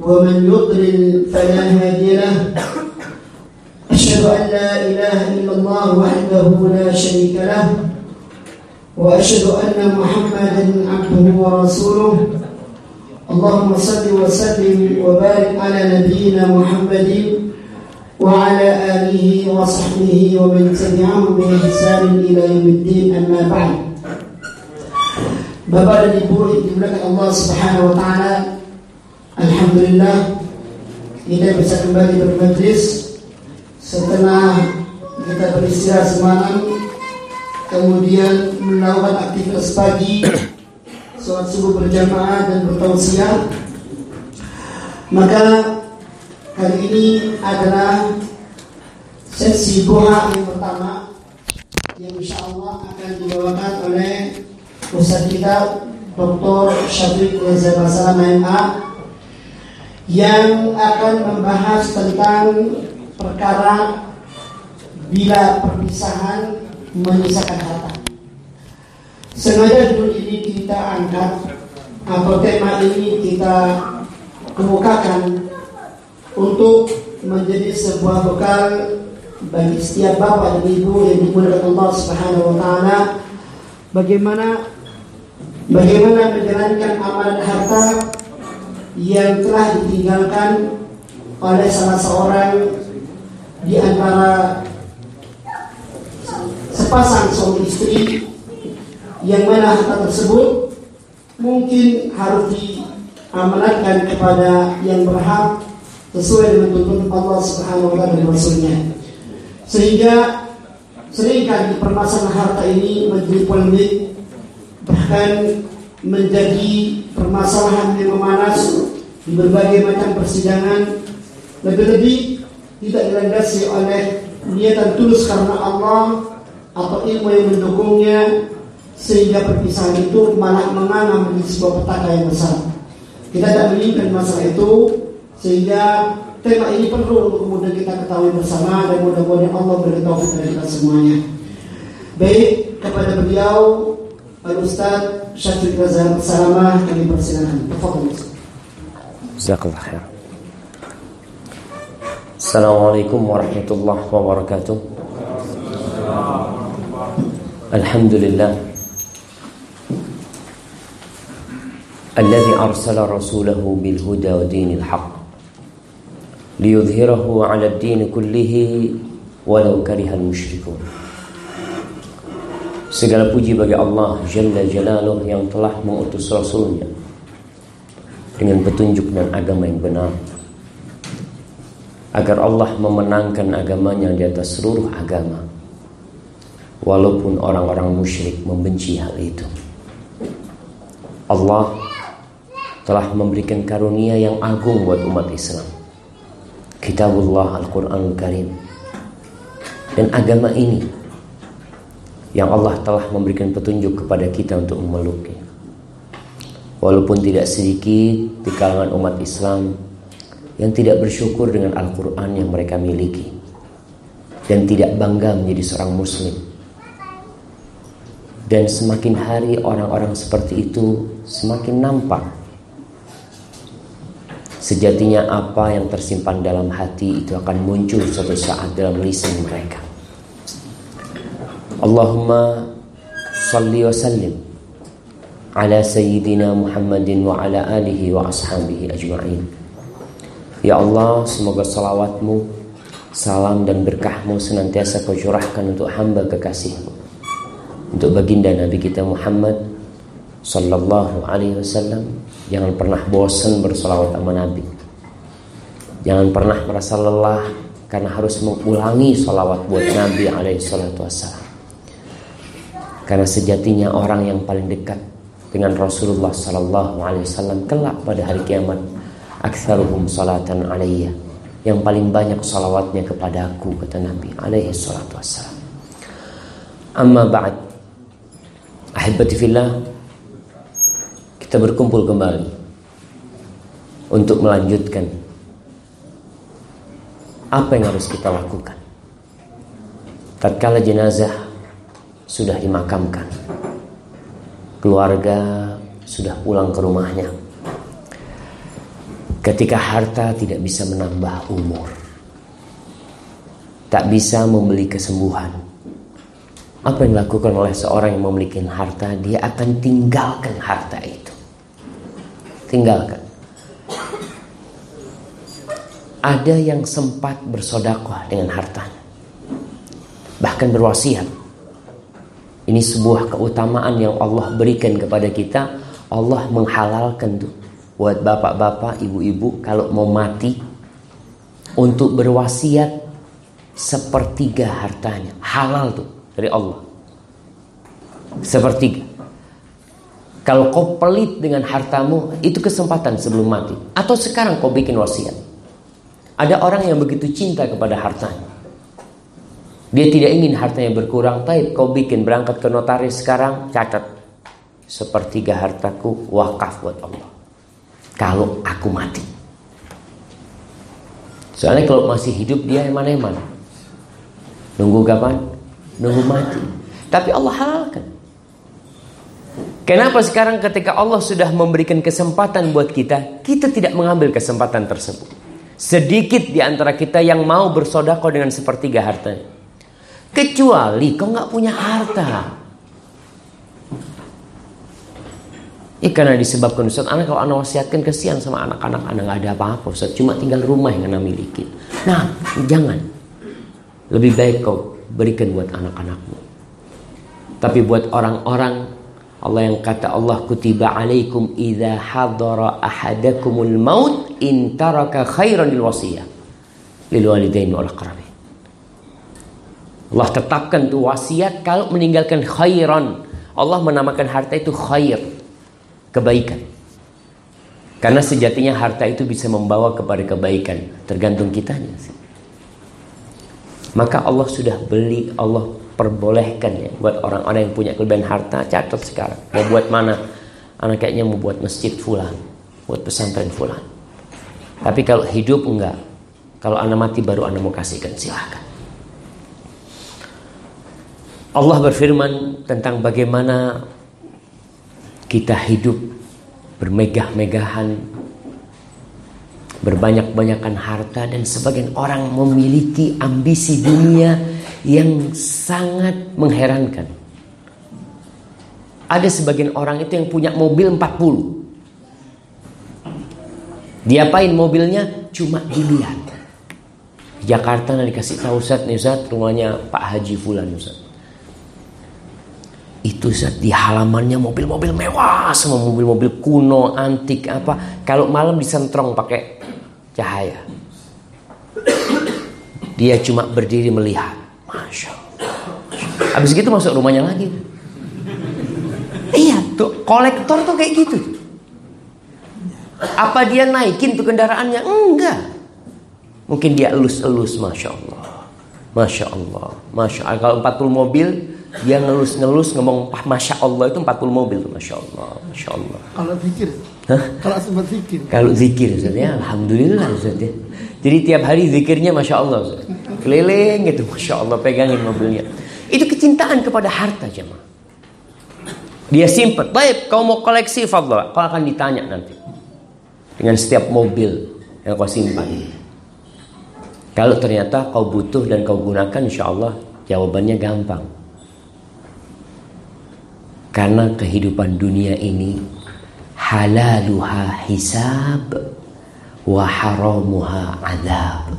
ومن يضلل فلا هادي له. أشهد أن لا إله إلا الله وحده لا شريك له. وأشهد أن محمدا عبده ورسوله. اللهم صل وسلم وبارك على نبينا محمد وعلى آله وصحبه ومن تبعهم بإحسان إلى يوم الدين أما بعد. Bapak dan Ibu yang dimuliakan Allah Subhanahu wa taala. Alhamdulillah kita bisa kembali bermajlis setelah kita beristirahat semalam kemudian melakukan aktivitas pagi sholat subuh berjamaah dan bertausiah maka kali ini adalah sesi doa yang pertama yang insya Allah akan dibawakan oleh Ustaz kita Dr. Syafiq Reza Basara MA yang akan membahas tentang perkara bila perpisahan menyisakan harta. Sengaja dulu ini kita angkat atau tema ini kita kemukakan untuk menjadi sebuah bekal bagi setiap bapak dan ibu yang dimuliakan Allah Subhanahu wa taala bagaimana Bagaimana menjalankan amalan harta yang telah ditinggalkan oleh salah seorang di antara sepasang suami istri yang mana harta tersebut mungkin harus diamanatkan kepada yang berhak sesuai dengan tuntunan Allah Subhanahu wa taala dan Rasulnya. Sehingga sering kali permasalahan harta ini menjadi polemik bahkan menjadi permasalahan yang memanas di berbagai macam persidangan lebih-lebih tidak dilandasi oleh niatan tulus karena Allah atau ilmu yang mendukungnya sehingga perpisahan itu malah menganam menjadi sebuah petaka yang besar. Kita tidak menginginkan masalah itu sehingga tema ini perlu untuk kemudian kita ketahui bersama dan mudah-mudahan Allah beri taufik kepada kita semuanya. Baik kepada beliau برسلان تفضل. جزاك الله خير. السلام عليكم ورحمة الله وبركاته. الحمد لله. الذي أرسل رسوله بالهدى ودين الحق ليظهره على الدين كله ولو كره المشركون. Segala puji bagi Allah Jalla Jalaluh yang telah mengutus Rasulnya Dengan petunjuk dan agama yang benar. Agar Allah memenangkan agamanya di atas seluruh agama. Walaupun orang-orang musyrik membenci hal itu. Allah telah memberikan karunia yang agung buat umat Islam. Kitabullah Al-Quranul Karim. Dan agama ini yang Allah telah memberikan petunjuk kepada kita untuk memeluknya. Walaupun tidak sedikit di kalangan umat Islam yang tidak bersyukur dengan Al-Quran yang mereka miliki dan tidak bangga menjadi seorang Muslim. Dan semakin hari orang-orang seperti itu semakin nampak Sejatinya apa yang tersimpan dalam hati itu akan muncul suatu saat dalam lisan mereka. Allahumma salli wa sallim ala sayyidina Muhammadin wa ala alihi wa ashabihi ajma'in. Ya Allah, semoga salawatmu, salam dan berkahmu senantiasa kau curahkan untuk hamba kekasihmu. Untuk baginda Nabi kita Muhammad sallallahu alaihi wasallam. Jangan pernah bosan bersalawat sama Nabi. Jangan pernah merasa lelah karena harus mengulangi salawat buat Nabi alaihi salatu wassalam. Karena sejatinya orang yang paling dekat dengan Rasulullah sallallahu alaihi wasallam kelak pada hari kiamat aktsaruhum salatan alayya yang paling banyak salawatnya kepada aku kata Nabi alaihi salatu wassalam. Amma ba'd. Ahibati fillah kita berkumpul kembali untuk melanjutkan apa yang harus kita lakukan. Tatkala jenazah sudah dimakamkan. Keluarga sudah pulang ke rumahnya. Ketika harta tidak bisa menambah umur. Tak bisa membeli kesembuhan. Apa yang dilakukan oleh seorang yang memiliki harta? Dia akan tinggalkan harta itu. Tinggalkan. Ada yang sempat bersodakoh dengan hartanya. Bahkan berwasiat. Ini sebuah keutamaan yang Allah berikan kepada kita. Allah menghalalkan tuh buat bapak-bapak, ibu-ibu kalau mau mati untuk berwasiat sepertiga hartanya. Halal tuh dari Allah. Sepertiga. Kalau kau pelit dengan hartamu, itu kesempatan sebelum mati. Atau sekarang kau bikin wasiat. Ada orang yang begitu cinta kepada hartanya. Dia tidak ingin hartanya berkurang. Tapi kau bikin berangkat ke notaris sekarang, catat. Sepertiga hartaku wakaf buat Allah kalau aku mati. Soalnya kalau masih hidup dia mana? Nunggu kapan? Nunggu mati. Tapi Allah halalkan. Kenapa sekarang ketika Allah sudah memberikan kesempatan buat kita, kita tidak mengambil kesempatan tersebut? Sedikit di antara kita yang mau bersodako dengan sepertiga hartanya. Kecuali kau nggak punya harta. Ya karena disebabkan Ustaz, anak kalau anak wasiatkan kesian sama anak-anak, anak nggak ada apa-apa Ustaz, cuma tinggal rumah yang anak miliki. Nah, jangan. Lebih baik kau berikan buat anak-anakmu. Tapi buat orang-orang Allah yang kata Allah kutiba alaikum idza hadara ahadakumul maut in taraka khairan lil wasiyah lil walidain wal aqrabin. Allah tetapkan tuh wasiat kalau meninggalkan khairan. Allah menamakan harta itu khair kebaikan. Karena sejatinya harta itu bisa membawa kepada kebaikan, tergantung kitanya sih. Maka Allah sudah beli, Allah perbolehkan ya buat orang-orang yang punya kelebihan harta, catat sekarang. Mau buat mana? Anak kayaknya mau buat masjid fulan, buat pesantren fulan. Tapi kalau hidup enggak. Kalau anak mati baru anak mau kasihkan, silahkan. Allah berfirman tentang bagaimana kita hidup bermegah-megahan berbanyak-banyakan harta dan sebagian orang memiliki ambisi dunia yang sangat mengherankan. Ada sebagian orang itu yang punya mobil 40. Diapain mobilnya? Cuma dilihat. Jakarta nanti dikasih tahu Ustaz nih rumahnya Pak Haji Fulan Ustaz. Itu saat di halamannya mobil-mobil mewah, semua mobil-mobil kuno, antik apa. Kalau malam disentrong pakai cahaya. Dia cuma berdiri melihat. Masya Allah. Habis gitu masuk rumahnya lagi. Iya, tuh kolektor tuh kayak gitu. Apa dia naikin tuh kendaraannya? Enggak. Mungkin dia elus-elus, masya Allah, masya Allah, masya Allah. Kalau 40 mobil, dia ngelus-ngelus ngomong Masya Allah itu 40 mobil Masya Allah Masya Allah. Kalau zikir? Hah? Kalau sempat zikir? Kalau zikir Ustaz ya Alhamdulillah Ustaz ya. Jadi tiap hari zikirnya Masya Allah Ustaz. Keliling gitu Masya Allah pegangin mobilnya. Itu kecintaan kepada harta jemaah. Dia simpen Baik kau mau koleksi Fadlah Kau akan ditanya nanti Dengan setiap mobil yang kau simpan. Kalau ternyata kau butuh dan kau gunakan Insya Allah jawabannya gampang karena kehidupan dunia ini halaluha hisab wa haramuha azab.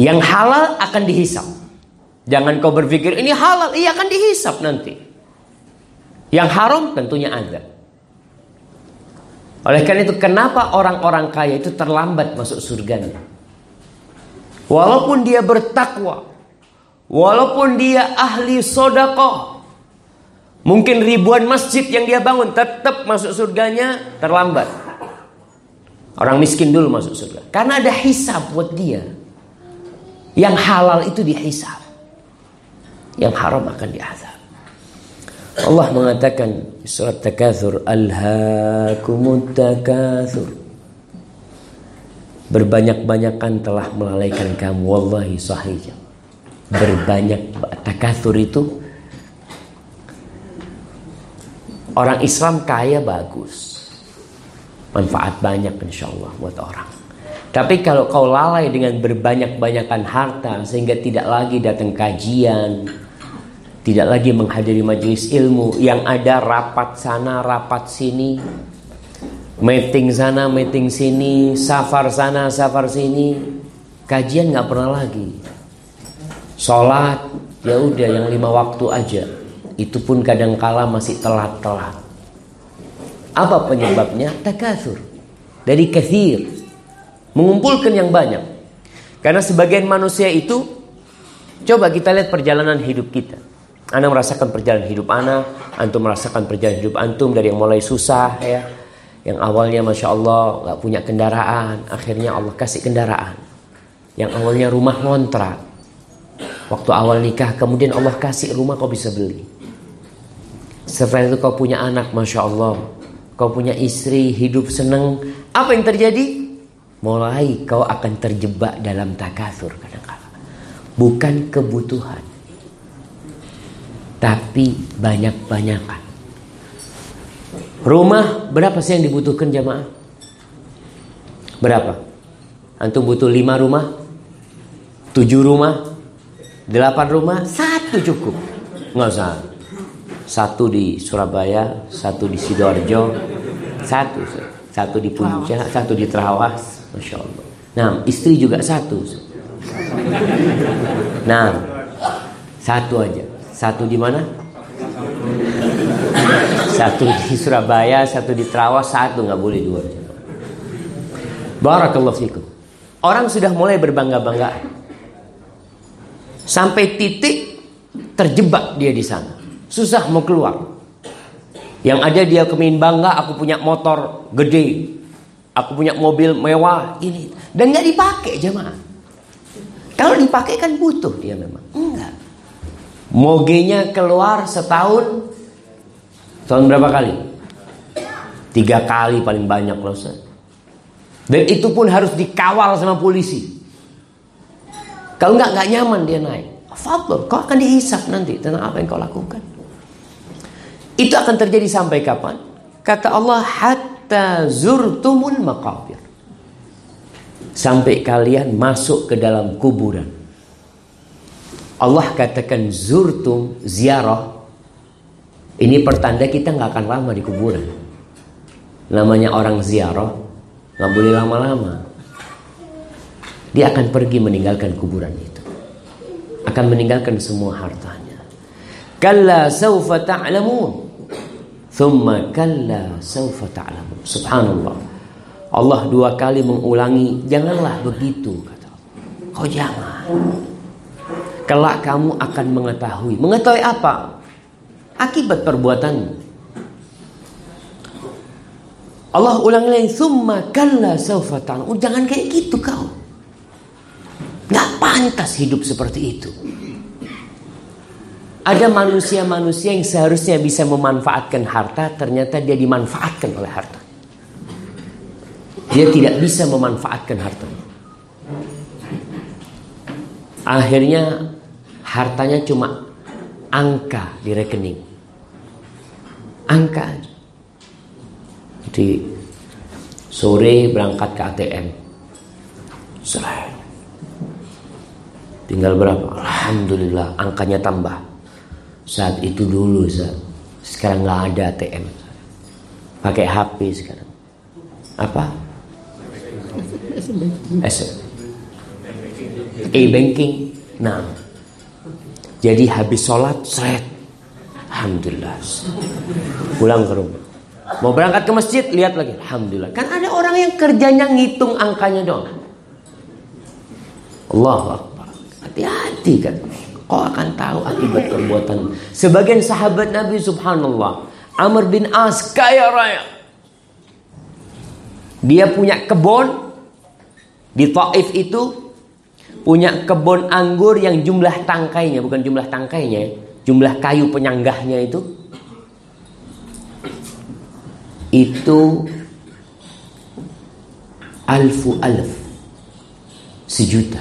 Yang halal akan dihisap. Jangan kau berpikir ini halal, iya akan dihisap nanti. Yang haram tentunya azab. Oleh karena itu kenapa orang-orang kaya itu terlambat masuk surga? Walaupun dia bertakwa, walaupun dia ahli sodakoh, Mungkin ribuan masjid yang dia bangun tetap masuk surganya terlambat. Orang miskin dulu masuk surga. Karena ada hisab buat dia. Yang halal itu dihisab. Yang haram akan diazab. Allah mengatakan surat Takatsur alhaakumut takatsur. Berbanyak-banyakan telah melalaikan kamu wallahi sahih. Berbanyak takatsur itu Orang Islam kaya bagus. Manfaat banyak insya Allah buat orang. Tapi kalau kau lalai dengan berbanyak-banyakan harta sehingga tidak lagi datang kajian, tidak lagi menghadiri majelis ilmu, yang ada rapat sana, rapat sini, meeting sana, meeting sini, safar sana, safar sini, kajian nggak pernah lagi. Sholat ya udah yang lima waktu aja, itu pun kadang kala masih telat-telat. Apa penyebabnya? Takasur dari kathir, mengumpulkan yang banyak. Karena sebagian manusia itu, coba kita lihat perjalanan hidup kita. Anda merasakan perjalanan hidup Anda, Antum merasakan perjalanan hidup Antum dari yang mulai susah ya. Yang awalnya Masya Allah gak punya kendaraan, akhirnya Allah kasih kendaraan. Yang awalnya rumah ngontrak. Waktu awal nikah, kemudian Allah kasih rumah kau bisa beli. Setelah itu kau punya anak, Masya Allah. Kau punya istri, hidup senang. Apa yang terjadi? Mulai kau akan terjebak dalam takathur kadang-kadang. Bukan kebutuhan tapi banyak-banyakan. Rumah berapa sih yang dibutuhkan jamaah? Berapa? Antum butuh lima rumah? Tujuh rumah? Delapan rumah? Satu cukup. Nggak usah. Satu di Surabaya, satu di Sidoarjo, satu, satu di Puncak, satu di Terawas, masya Allah. Nah, istri juga satu. Nah, satu aja. Satu di mana? Satu di Surabaya, satu di Trawas, satu nggak boleh dua. Barakallahu fikum. Orang sudah mulai berbangga-bangga. Sampai titik terjebak dia di sana. Susah mau keluar. Yang ada dia kemin bangga, aku punya motor gede. Aku punya mobil mewah ini dan nggak dipakai jemaah. Kalau dipakai kan butuh dia memang. Enggak. Mogenya keluar setahun Tahun berapa kali? Tiga kali paling banyak loh. Dan itu pun harus dikawal sama polisi Kalau nggak nggak nyaman dia naik Fadl, kau akan dihisap nanti Tentang apa yang kau lakukan Itu akan terjadi sampai kapan? Kata Allah Hatta zurtumul maqabir Sampai kalian masuk ke dalam kuburan Allah katakan zurtum ziarah ini pertanda kita nggak akan lama di kuburan. Namanya orang ziarah nggak boleh lama-lama. Dia akan pergi meninggalkan kuburan itu. Akan meninggalkan semua hartanya. Kalla saufa ta'lamun. Thumma kalla saufa ta'lamun. Subhanallah. Allah dua kali mengulangi, janganlah begitu kata. Kau jangan. Kelak kamu akan mengetahui. Mengetahui apa? Akibat perbuatanmu. Allah ulang lagi, "Tsumma kalla sawfa Oh, jangan kayak gitu kau. Gak pantas hidup seperti itu. Ada manusia-manusia yang seharusnya bisa memanfaatkan harta, ternyata dia dimanfaatkan oleh harta. Dia tidak bisa memanfaatkan harta. Akhirnya hartanya cuma angka di rekening. Angka. Jadi sore berangkat ke ATM. Selain. Tinggal berapa? Alhamdulillah angkanya tambah. Saat itu dulu saat. Sekarang nggak ada ATM. Pakai HP sekarang. Apa? E-banking. Nah, jadi habis sholat, seret. Alhamdulillah. Pulang ke rumah. Mau berangkat ke masjid, lihat lagi. Alhamdulillah. Kan ada orang yang kerjanya ngitung angkanya doang. Allah. Hati-hati kan. Kau akan tahu akibat perbuatan. Sebagian sahabat Nabi subhanallah. Amr bin As kaya raya. Dia punya kebun di Taif itu punya kebun anggur yang jumlah tangkainya bukan jumlah tangkainya jumlah kayu penyanggahnya itu itu alfu alf sejuta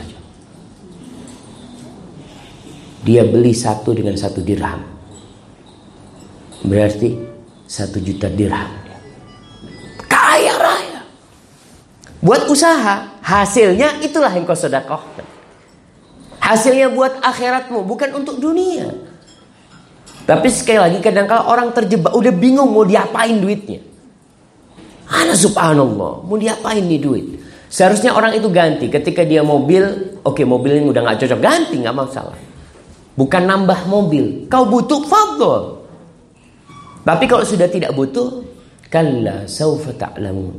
dia beli satu dengan satu dirham berarti satu juta dirham kaya raya Buat usaha, hasilnya itulah yang kau sedekahkan. Hasilnya buat akhiratmu, bukan untuk dunia. Tapi sekali lagi kadang kala orang terjebak, udah bingung mau diapain duitnya. Ana subhanallah, mau diapain nih duit? Seharusnya orang itu ganti ketika dia mobil, oke okay, ini udah nggak cocok, ganti nggak masalah. Bukan nambah mobil, kau butuh fadl. Tapi kalau sudah tidak butuh, kalla saufa ta'lamun.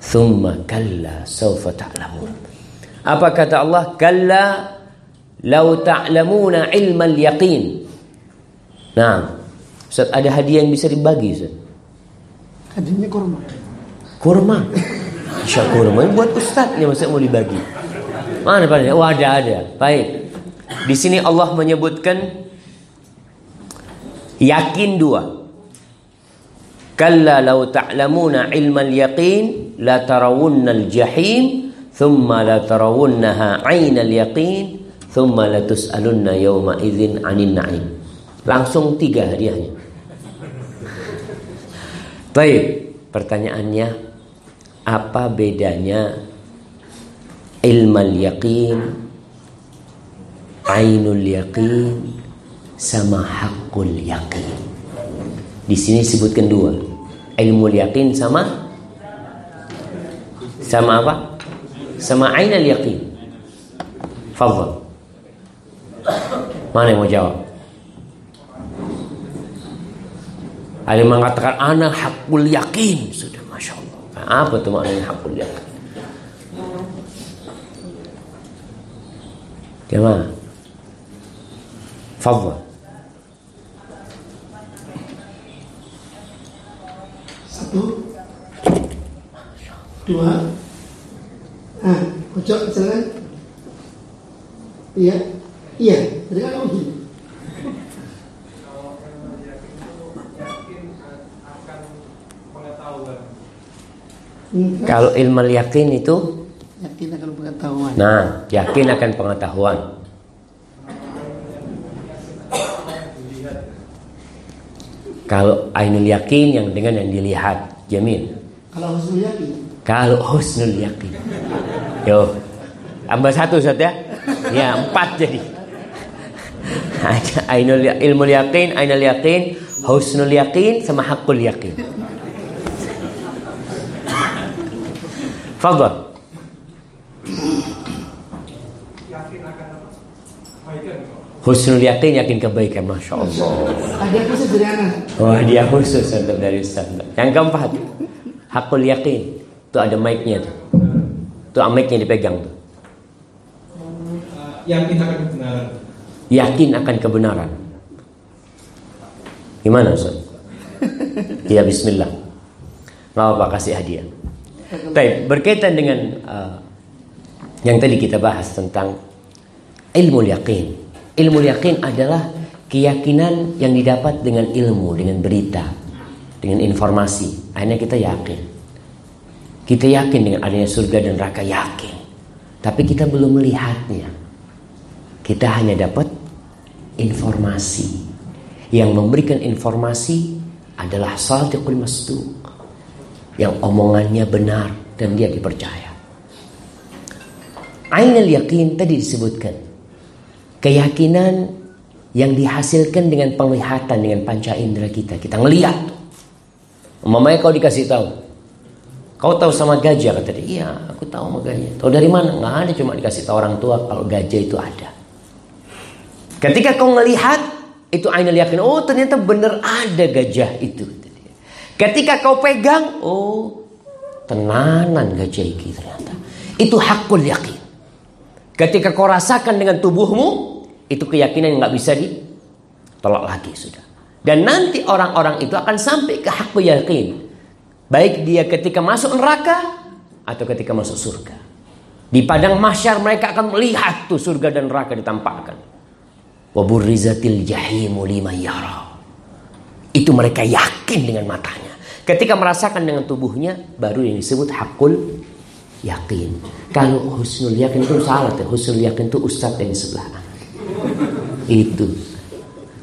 Thumma kalla saufa ta'lamun. Apa kata Allah? Kalla lau ta'lamuna ilmal yaqin. Nah, Ustaz ada hadiah yang bisa dibagi Ustaz. Hadiahnya kurma. Kurma. Masya kurma buat ustaznya masa mau dibagi. Mana pada? Oh ada ada. Baik. Di sini Allah menyebutkan yakin dua. Kalla law ta'lamuna ilmal yaqin la tarawunna al-jahim thumma la tarawunnaha 'ainal yaqin thumma la tus'alunna yawma idzin 'anil na'im. Langsung tiga hadiahnya. Baik, pertanyaannya apa bedanya ilmal yaqin, ainul yaqin sama hakul yaqin? Di sini sebutkan dua. Ilmu yaqin sama sama apa? Sama ainul yaqin. Fadhal. Mana yang mau jawab? Ada yang mengatakan anak hakul yakin sudah masya Allah. Apa tuh maknanya hakul yakin? Gimana? Fadhal. Satu, dua, ah, pojok silakan. Iya, iya, dari kan kamu gini. Kalau ilmu yakin itu yakin akan pengetahuan. Nah, yakin akan pengetahuan. Kalau ainul yakin yang dengan yang dilihat, jamin. Kalau husnul yakin. Kalau husnul yakin. Yo, tambah satu Ustaz ya. Ya, empat jadi. ainul ilmu yakin, ainul yakin, husnul yakin sama hakul yakin. Fadhal. Husnul yakin yakin kebaikan Masya Allah Hadiah khusus dari anak. Oh hadiah khusus untuk dari Ustaz Yang keempat Hakul yakin Itu ada mic-nya tuh Itu mic-nya dipegang tuh yakin akan kebenaran. Yakin akan kebenaran Gimana Ustaz? Ya bismillah Gak apa kasih hadiah Baik, berkaitan dengan uh, yang tadi kita bahas tentang ilmu yakin. Ilmu yakin adalah keyakinan yang didapat dengan ilmu, dengan berita, dengan informasi. Akhirnya kita yakin. Kita yakin dengan adanya surga dan neraka yakin. Tapi kita belum melihatnya. Kita hanya dapat informasi. Yang memberikan informasi adalah sadiqul masduq yang omongannya benar dan dia dipercaya. Ainul yakin tadi disebutkan. Keyakinan yang dihasilkan dengan penglihatan dengan panca indera kita. Kita ngelihat. Mamanya kau dikasih tahu. Kau tahu sama gajah kata dia. Iya, aku tahu sama gajah. Tahu dari mana? Nggak ada, cuma dikasih tahu orang tua kalau gajah itu ada. Ketika kau ngelihat itu ainul yakin. Oh, ternyata benar ada gajah itu. Ketika kau pegang, oh tenanan gajah iki ternyata. Itu hakul yakin. Ketika kau rasakan dengan tubuhmu, itu keyakinan yang nggak bisa ditolak lagi sudah. Dan nanti orang-orang itu akan sampai ke hakul yakin. Baik dia ketika masuk neraka atau ketika masuk surga. Di padang mahsyar mereka akan melihat tuh surga dan neraka ditampakkan. Waburrizatil jahimu lima yara. Itu mereka yakin dengan matanya. Ketika merasakan dengan tubuhnya, baru yang disebut hakul yakin. Kalau husnul yakin itu salah tuh. Husnul yakin itu ustaz yang sebelah. Itu.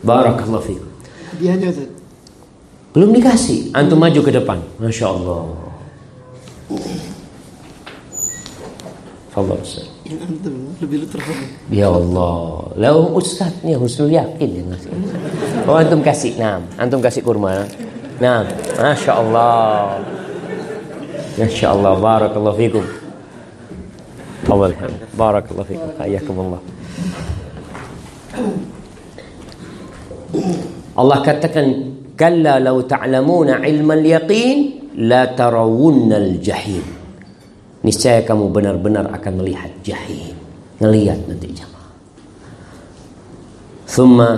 Barakallahu fiikum. Hadiahnya Ustaz. Belum dikasih. Antum maju ke depan. Masya Allah. Fadhal Ustaz. Antum lebih. Ya Allah, lalu ustadznya husnul yakin yang ngasih. Oh antum kasih, nah, antum kasih kurma. Nah, masya Allah, masya Allah, barakallahu fikum. Awal, barakallahu fikum, Allah. Allah katakan, "Kalla law ta'lamuna ilmal yaqin la tarawunnal jahim." Niscaya kamu benar-benar akan melihat jahim. Ngelihat nanti jamaah. Thumma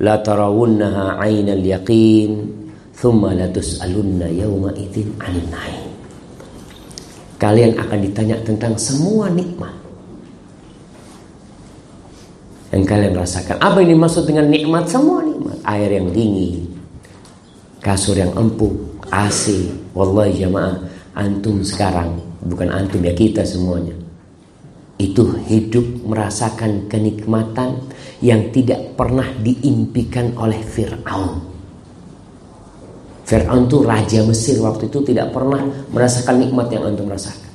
la tarawunnaha 'ainal yaqin, thumma la tus'alunna yawma idzin 'anil na'im. Kalian akan ditanya tentang semua nikmat yang kalian rasakan. Apa yang dimaksud dengan nikmat? Semua nikmat. Air yang dingin, kasur yang empuk, AC. Wallahi jamaah, antum sekarang, bukan antum ya kita semuanya. Itu hidup merasakan kenikmatan yang tidak pernah diimpikan oleh Fir'aun. Fir'aun itu raja Mesir waktu itu tidak pernah merasakan nikmat yang antum rasakan.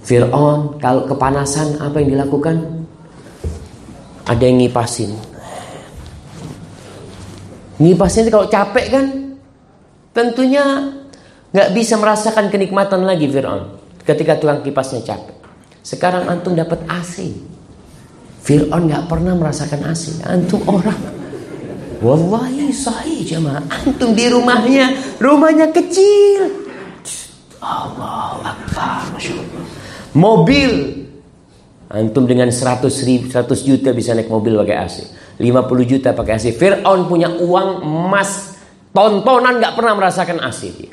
Fir'aun kalau kepanasan apa yang dilakukan? Ada yang ngipasin. Ngipasin kalau capek kan tentunya nggak bisa merasakan kenikmatan lagi Fir'aun ketika tukang kipasnya capek. Sekarang antum dapat AC. Fir'aun nggak pernah merasakan AC. Antum orang. Wallahi sahih jemaah. Antum di rumahnya, rumahnya kecil. Allah Akbar. Mobil. Antum dengan 100 ribu, 100 juta bisa naik mobil pakai AC. 50 juta pakai AC. Fir'aun punya uang emas. Tontonan nggak pernah merasakan AC dia.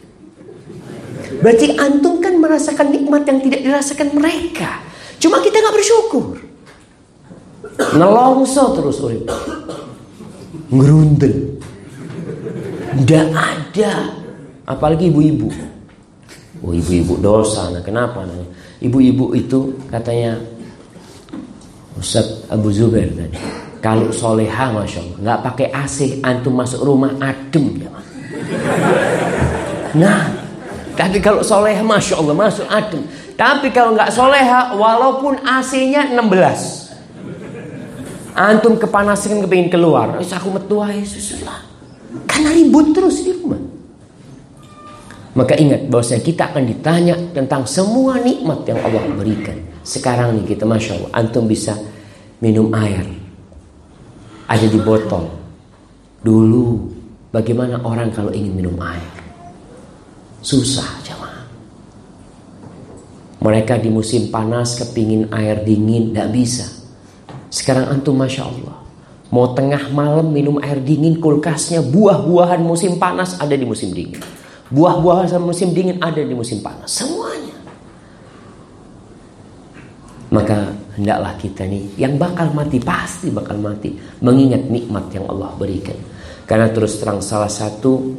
Berarti antum kan merasakan nikmat yang tidak dirasakan mereka. Cuma kita nggak bersyukur. Nelongso terus urip. Ngerundel. Nggak ada. Apalagi ibu-ibu. Oh ibu-ibu dosa. Nah kenapa? Ibu-ibu itu katanya Ustaz Abu Zubair tadi. Kalau soleha masya Allah nggak pakai AC antum masuk rumah adem ya. Nah tapi kalau soleha Masya Allah masuk adem. Tapi kalau nggak soleha walaupun AC-nya 16. Antum kepanasan kepingin keluar. Wis aku metu ae Karena ribut terus di rumah. Maka ingat bahwa kita akan ditanya tentang semua nikmat yang Allah berikan. Sekarang nih kita Masya Allah. Antum bisa minum air. Ada di botol. Dulu bagaimana orang kalau ingin minum air? Susah jamaah. Mereka di musim panas kepingin air dingin tidak bisa. Sekarang antum masya Allah. Mau tengah malam minum air dingin kulkasnya buah-buahan musim panas ada di musim dingin. Buah-buahan musim dingin ada di musim panas. Semuanya. Maka hendaklah kita nih yang bakal mati pasti bakal mati mengingat nikmat yang Allah berikan. Karena terus terang salah satu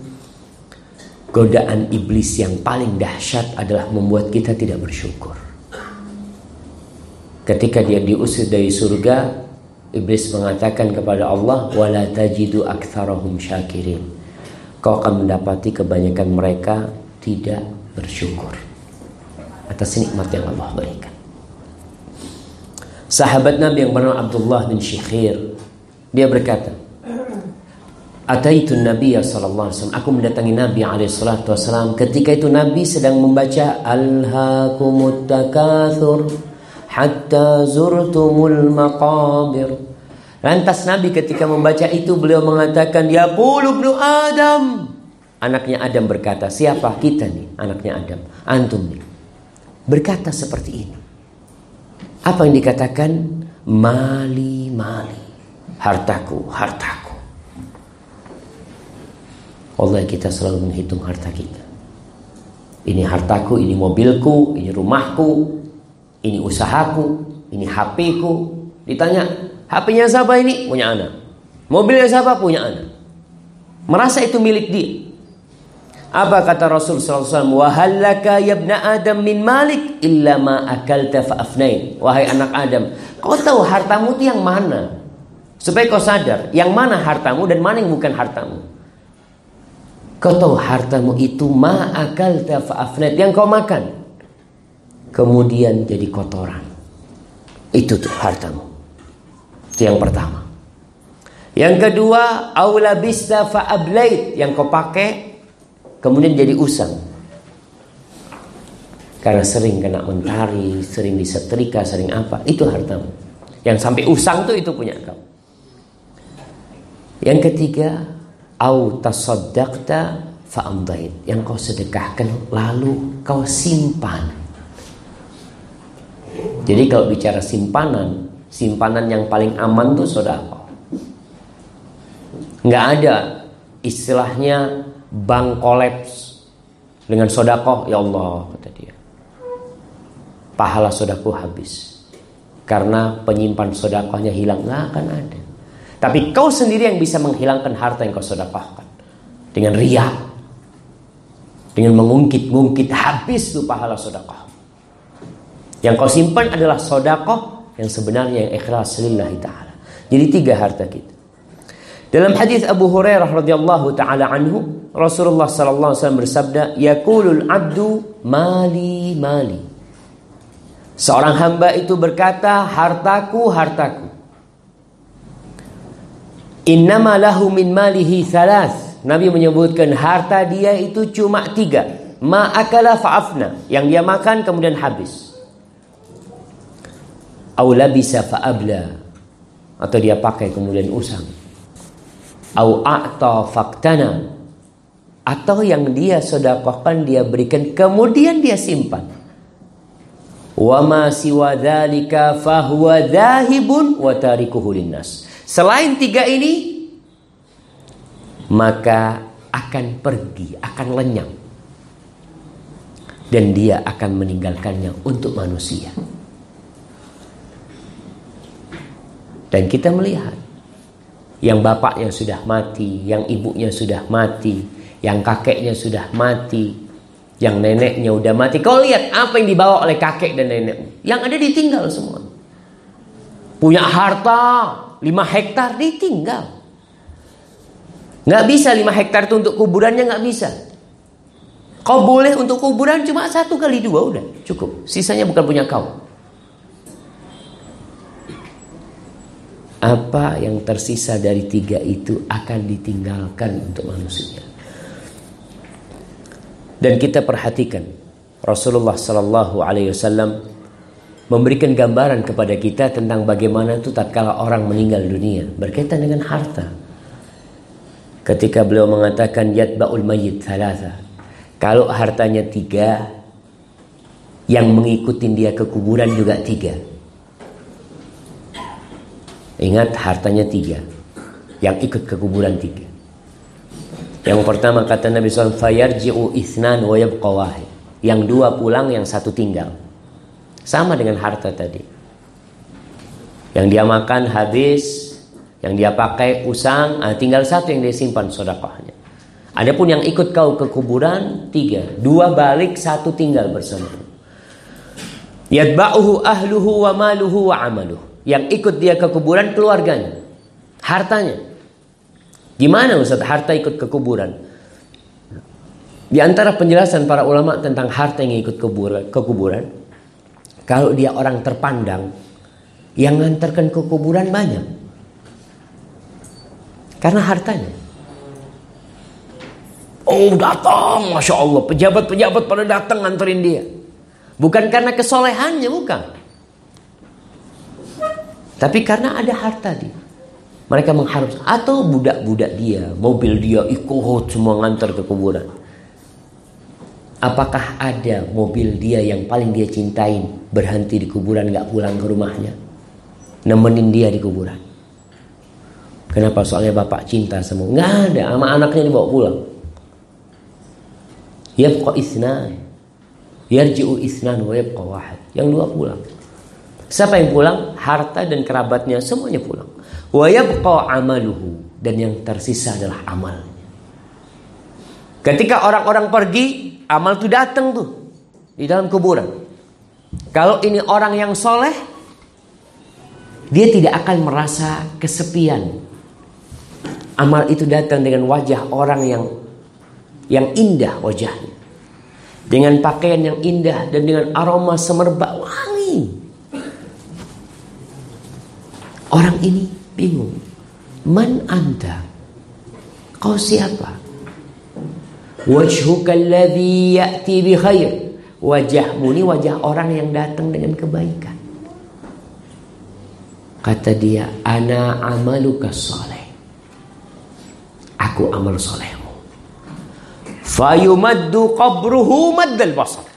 godaan iblis yang paling dahsyat adalah membuat kita tidak bersyukur. Ketika dia diusir dari surga, iblis mengatakan kepada Allah, "Wala tajidu aktsarahum syakirin." Kau akan mendapati kebanyakan mereka tidak bersyukur atas nikmat yang Allah berikan. Sahabat Nabi yang bernama Abdullah bin Syikhir, dia berkata, Ataitun Nabi sallallahu alaihi wasallam. Aku mendatangi Nabi alaihi salatu wasallam. Ketika itu Nabi sedang membaca Alhaakumut takatsur hatta zurtumul maqabir. Lantas Nabi ketika membaca itu beliau mengatakan ya ibnu Adam. Anaknya Adam berkata, siapa kita nih anaknya Adam? Antum nih. Berkata seperti ini. Apa yang dikatakan? Mali, mali. Hartaku, hartaku. Allah kita selalu menghitung harta kita. Ini hartaku, ini mobilku, ini rumahku, ini usahaku, ini HP-ku. Ditanya, HP-nya siapa ini? Punya anak. Mobilnya siapa? Punya anak. Merasa itu milik dia. Apa kata Rasul SAW? Wahallaka yabna Adam min malik illa ma akalta fa'afnain. Wahai anak Adam, kau tahu hartamu itu yang mana? Supaya kau sadar, yang mana hartamu dan mana yang bukan hartamu. Kau tahu hartamu itu ma'akal tafa'afnet yang kau makan. Kemudian jadi kotoran. Itu tuh hartamu. Itu yang pertama. Yang kedua, aula bista fa'ablait yang kau pakai kemudian jadi usang. Karena sering kena mentari, sering disetrika, sering apa, itu hartamu. Yang sampai usang tuh itu punya kau. Yang ketiga, au tasaddaqta fa'amdait. Yang kau sedekahkan lalu kau simpan. Jadi kalau bicara simpanan, simpanan yang paling aman tuh sodako. Nggak ada istilahnya bank kolaps dengan sodakoh ya Allah kata dia. Pahala sodakoh habis. Karena penyimpan sodakohnya hilang nggak akan ada. Tapi kau sendiri yang bisa menghilangkan harta yang kau sodakohkan. Dengan ria dengan mengungkit-ungkit habis tuh pahala sodakoh yang kau simpan adalah sodakoh yang sebenarnya yang ikhlas lillahi ta'ala jadi tiga harta kita dalam hadis Abu Hurairah radhiyallahu taala anhu, Rasulullah sallallahu alaihi wasallam bersabda, "Yaqulul 'abdu mali mali." Seorang hamba itu berkata, "Hartaku, hartaku." Innama lahu min malihi thalath. Nabi menyebutkan harta dia itu cuma tiga. Ma'akala fa'afna. Yang dia makan kemudian habis. Aulabisa fa'abla. Atau dia pakai kemudian usang. Au a'ta faktana. Atau yang dia sedekahkan dia berikan kemudian dia simpan. Wa ma siwa dzalika fahuwa selain tiga ini maka akan pergi akan lenyap dan dia akan meninggalkannya untuk manusia dan kita melihat yang bapaknya sudah mati, yang ibunya sudah mati, yang kakeknya sudah mati, yang neneknya sudah mati. Kau lihat apa yang dibawa oleh kakek dan nenek. Yang ada ditinggal semua. Punya harta 5 hektar ditinggal. Nggak bisa 5 hektar itu untuk kuburannya nggak bisa. Kau boleh untuk kuburan cuma satu kali dua udah cukup. Sisanya bukan punya kau. Apa yang tersisa dari tiga itu akan ditinggalkan untuk manusia. Dan kita perhatikan Rasulullah Sallallahu Alaihi Wasallam memberikan gambaran kepada kita tentang bagaimana itu tatkala orang meninggal dunia berkaitan dengan harta. Ketika beliau mengatakan yatba'ul mayyit thalatha. Kalau hartanya tiga, yang mengikuti dia ke kuburan juga tiga. Ingat hartanya tiga. Yang ikut ke kuburan tiga. Yang pertama kata Nabi SAW, Fayarji'u isnan wa. Yang dua pulang, yang satu tinggal. Sama dengan harta tadi. Yang dia makan habis, yang dia pakai usang, ah, tinggal satu yang dia simpan sodakohnya. Adapun yang ikut kau ke kuburan, tiga. Dua balik, satu tinggal bersama. Yadba'uhu ahluhu wa maluhu wa amaluhu. Yang ikut dia ke kuburan keluarganya. Hartanya. Gimana Ustaz harta ikut ke kuburan? Di antara penjelasan para ulama tentang harta yang ikut ke kuburan, kalau dia orang terpandang, yang ngantarkan ke kuburan banyak. Karena hartanya. Oh datang, Masya Allah. Pejabat-pejabat pada datang nganterin dia. Bukan karena kesolehannya, bukan. Tapi karena ada harta dia. Mereka mengharus atau budak-budak dia, mobil dia ikut semua ngantar ke kuburan. Apakah ada mobil dia yang paling dia cintain berhenti di kuburan nggak pulang ke rumahnya, nemenin dia di kuburan? Kenapa? Soalnya bapak cinta semua. Nggak ada, sama anaknya dibawa pulang. Yabqa isnan. Yarji'u isnan wa yabqa wahid. Yang dua pulang. Siapa yang pulang? Harta dan kerabatnya semuanya pulang. Wa amaluhu dan yang tersisa adalah amalnya. Ketika orang-orang pergi, amal itu datang tuh di dalam kuburan. Kalau ini orang yang soleh, dia tidak akan merasa kesepian. Amal itu datang dengan wajah orang yang yang indah wajahnya. dengan pakaian yang indah dan dengan aroma semerbak wangi. Orang ini bingung. Man anta? Kau siapa? Wajhuka ya'ti bi khair. Wajahmu ini wajah orang yang datang dengan kebaikan. Kata dia, ana amaluka soleh. Aku amal solehmu. Fayumaddu qabruhu maddal basar.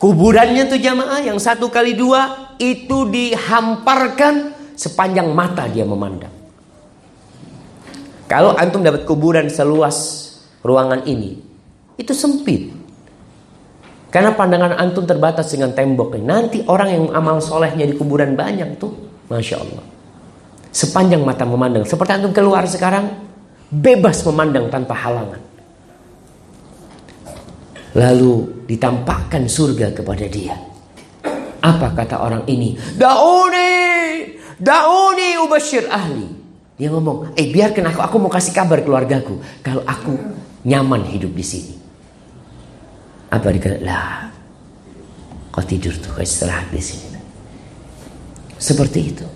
Kuburannya tuh jamaah yang satu kali dua itu dihamparkan sepanjang mata dia memandang. Kalau antum dapat kuburan seluas ruangan ini, itu sempit. Karena pandangan antum terbatas dengan tembok. Nanti orang yang amal solehnya di kuburan banyak tuh. Masya Allah. Sepanjang mata memandang. Seperti antum keluar sekarang. Bebas memandang tanpa halangan. Lalu ditampakkan surga kepada dia. Apa kata orang ini? Dauni, dauni ubashir ahli. Dia ngomong, eh biarkan aku, aku mau kasih kabar keluargaku. Kalau aku nyaman hidup di sini. Apa dikata? Lah, kau tidur tuh, kau istirahat di sini. Seperti itu.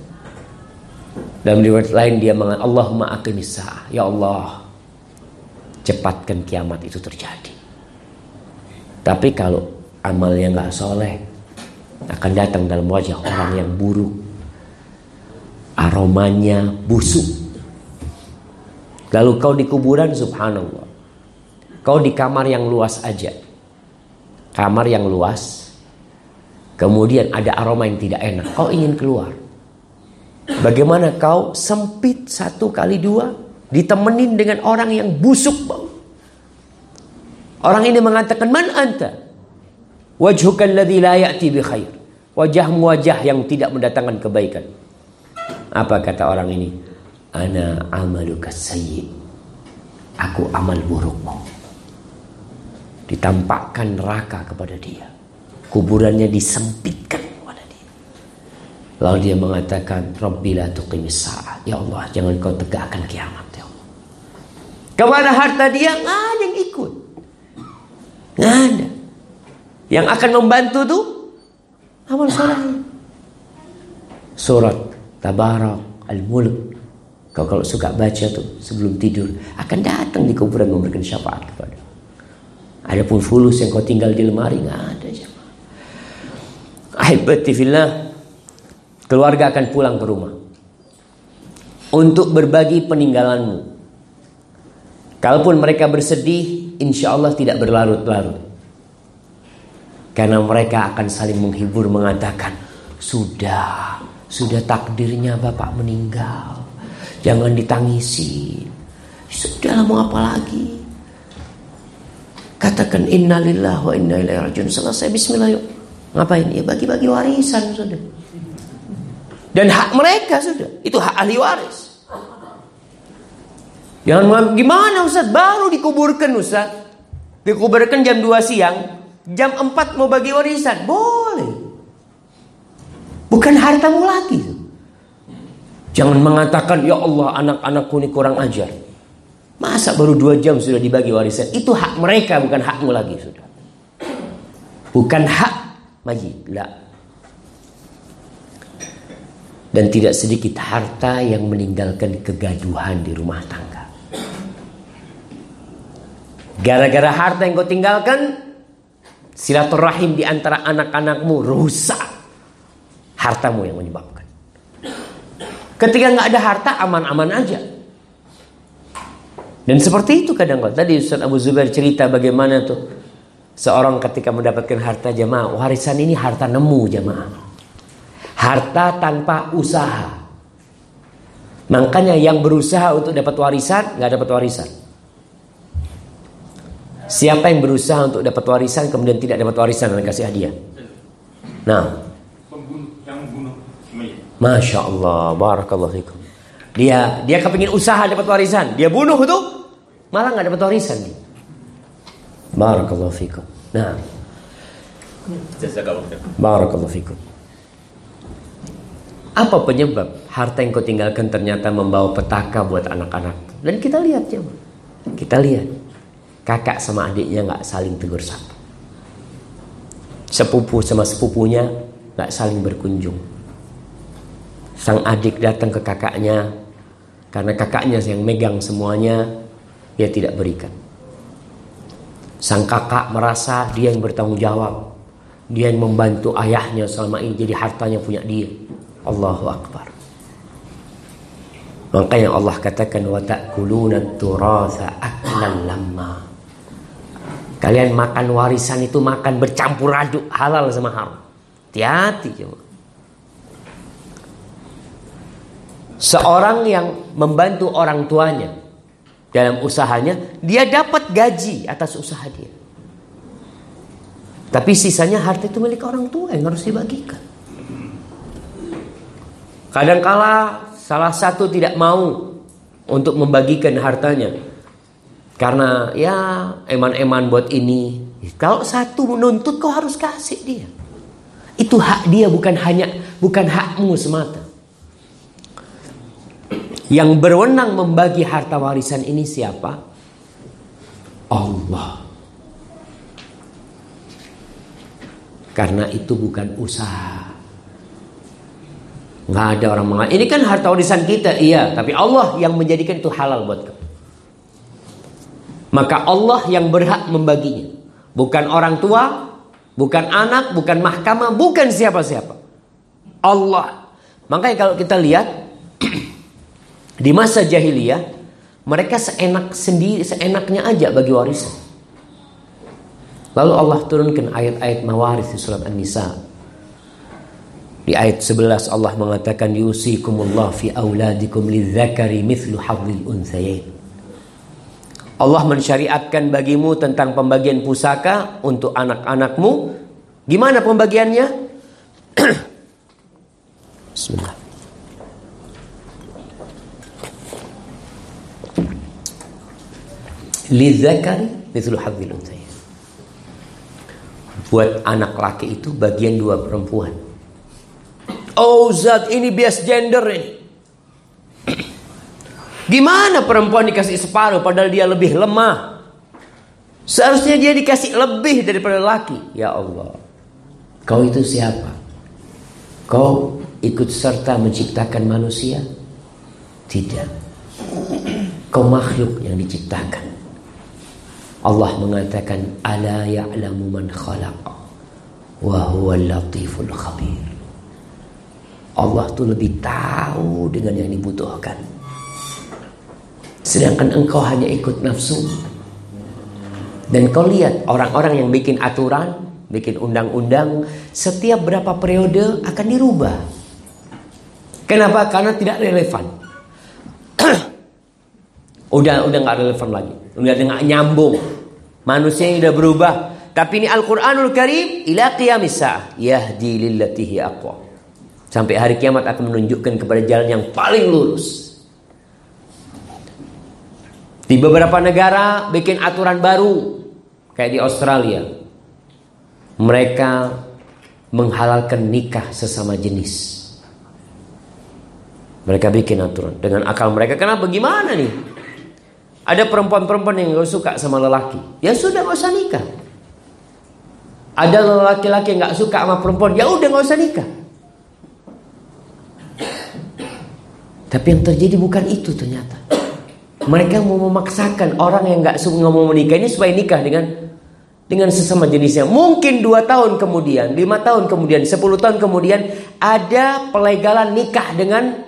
Dalam riwayat lain dia mengatakan Allahumma aqimis Ya Allah, cepatkan kiamat itu terjadi. Tapi kalau amal yang nggak soleh akan datang dalam wajah orang yang buruk, aromanya busuk. Lalu kau di kuburan, subhanallah, kau di kamar yang luas aja, kamar yang luas, kemudian ada aroma yang tidak enak, kau ingin keluar. Bagaimana kau sempit satu kali dua, ditemenin dengan orang yang busuk. Orang ini mengatakan, Man anta? Wajhuka alladhi la ya'ti bi khair. Wajahmu wajah yang tidak mendatangkan kebaikan. Apa kata orang ini? Ana amaluka sayyid. Aku amal burukmu ditampakkan neraka kepada dia. Kuburannya disempitkan kepada dia. Lalu dia mengatakan, Rabbila tuqimis sa'ah. Ya Allah, jangan kau tegakkan kiamat. Ya Allah. Ke mana harta dia? Nggak ada yang ikut. Nggak ada. Yang akan membantu tuh amal soleh. Surat Tabarak Al-Mulk. Kau kalau suka baca tuh sebelum tidur akan datang di kuburan memberikan syafaat kepada Adapun fulus yang kau tinggal di lemari nggak ada jemaah. Ahibati keluarga akan pulang ke rumah untuk berbagi peninggalanmu. Kalaupun mereka bersedih, insya Allah tidak berlarut-larut. Karena mereka akan saling menghibur mengatakan, sudah, sudah takdirnya bapak meninggal. Jangan ditangisi. Sudah mau apa lagi? Katakan innalillah wa inna ilaihi rajiun. Selesai bismillah yuk. Ngapain? Ya bagi-bagi warisan sudah. Dan hak mereka sudah. Itu hak ahli waris. Jangan menganggap gimana Ustaz? Baru dikuburkan Ustaz. Dikuburkan jam 2 siang. Jam 4 mau bagi warisan. Boleh. Bukan hartamu lagi. Jangan mengatakan ya Allah anak-anakku ini kurang ajar. Masa baru dua jam sudah dibagi warisan? Itu hak mereka, bukan hakmu lagi sudah. Bukan hak majid, la. Dan tidak sedikit harta yang meninggalkan kegaduhan di rumah tangga. Gara-gara harta yang kau tinggalkan, silaturahim di antara anak-anakmu rusak. Hartamu yang menyebabkan. Ketika nggak ada harta, aman-aman aja. Dan seperti itu kadang-kadang. Tadi Ustaz Abu Zubair cerita bagaimana tuh seorang ketika mendapatkan harta jamaah, warisan ini harta nemu jamaah. Harta tanpa usaha. Makanya yang berusaha untuk dapat warisan nggak dapat warisan. Siapa yang berusaha untuk dapat warisan kemudian tidak dapat warisan dan kasih hadiah? Nah, Masya Allah, barakallahu fikum. Dia dia kepingin usaha dapat warisan, dia bunuh itu malah nggak dapat warisan. Barakallahu fikum. Nah. Barakallahu fikum. Apa penyebab harta yang kau tinggalkan ternyata membawa petaka buat anak-anak? Dan kita lihat ya, kita lihat kakak sama adiknya nggak saling tegur sapa. sepupu sama sepupunya nggak saling berkunjung. Sang adik datang ke kakaknya karena kakaknya yang megang semuanya, dia tidak berikan. Sang kakak merasa dia yang bertanggung jawab. Dia yang membantu ayahnya selama ini jadi hartanya punya dia. Allahu Akbar. Makanya Allah katakan wa ta'kuluna turatha aklan lamma. Kalian makan warisan itu makan bercampur aduk halal sama haram. Hati-hati cuma. Seorang yang membantu orang tuanya dalam usahanya, dia dapat gaji atas usaha dia. Tapi sisanya harta itu milik orang tua yang harus dibagikan. Kadangkala salah satu tidak mau untuk membagikan hartanya. Karena ya eman-eman buat ini. Kalau satu menuntut kau harus kasih dia. Itu hak dia bukan hanya bukan hakmu semata. Yang berwenang membagi harta warisan ini siapa? Allah. Karena itu bukan usaha. Nggak ada orang mengatakan, ini kan harta warisan kita, iya. Tapi Allah yang menjadikan itu halal buat kamu. Maka Allah yang berhak membaginya. Bukan orang tua, bukan anak, bukan mahkamah, bukan siapa-siapa. Allah. Makanya kalau kita lihat di masa jahiliyah, mereka seenak sendiri, seenaknya aja bagi warisan. Lalu Allah turunkan ayat-ayat mawaris di surat An-Nisa. Di ayat 11 Allah mengatakan yusikumullah fi auladikum lidzakari mithlu hadzil unthayain. Allah mensyariatkan bagimu tentang pembagian pusaka untuk anak-anakmu. Gimana pembagiannya? Bismillah. Lidzakari mithlu hadzil unthayain buat anak laki itu bagian dua perempuan. Oh zat ini bias gender ini. Gimana perempuan dikasih separuh padahal dia lebih lemah? Seharusnya dia dikasih lebih daripada laki. Ya Allah. Kau itu siapa? Kau ikut serta menciptakan manusia? Tidak. Kau makhluk yang diciptakan. Allah mengatakan ala ya'lamu man khalaq wa huwa latiful khabir. Allah tuh lebih tahu dengan yang dibutuhkan. Sedangkan engkau hanya ikut nafsu. Dan kau lihat orang-orang yang bikin aturan, bikin undang-undang, setiap berapa periode akan dirubah. Kenapa? Karena tidak relevan. udah udah nggak relevan lagi. Udah nggak nyambung. Manusia yang sudah berubah. Tapi ini Al-Quranul Karim ila qiyamis sa'ah. Yahdi lillatihi aqwa. Sampai hari kiamat akan menunjukkan kepada jalan yang paling lurus. Di beberapa negara bikin aturan baru. Kayak di Australia. Mereka menghalalkan nikah sesama jenis. Mereka bikin aturan dengan akal mereka. Kenapa? Gimana nih? Ada perempuan-perempuan yang gak suka sama lelaki. Ya sudah gak usah nikah. Ada lelaki-laki yang gak suka sama perempuan. Ya udah gak usah nikah. Tapi yang terjadi bukan itu ternyata. Mereka mau memaksakan orang yang gak suka mau menikah ini supaya nikah dengan dengan sesama jenisnya. Mungkin dua tahun kemudian, lima tahun kemudian, sepuluh tahun kemudian ada pelegalan nikah dengan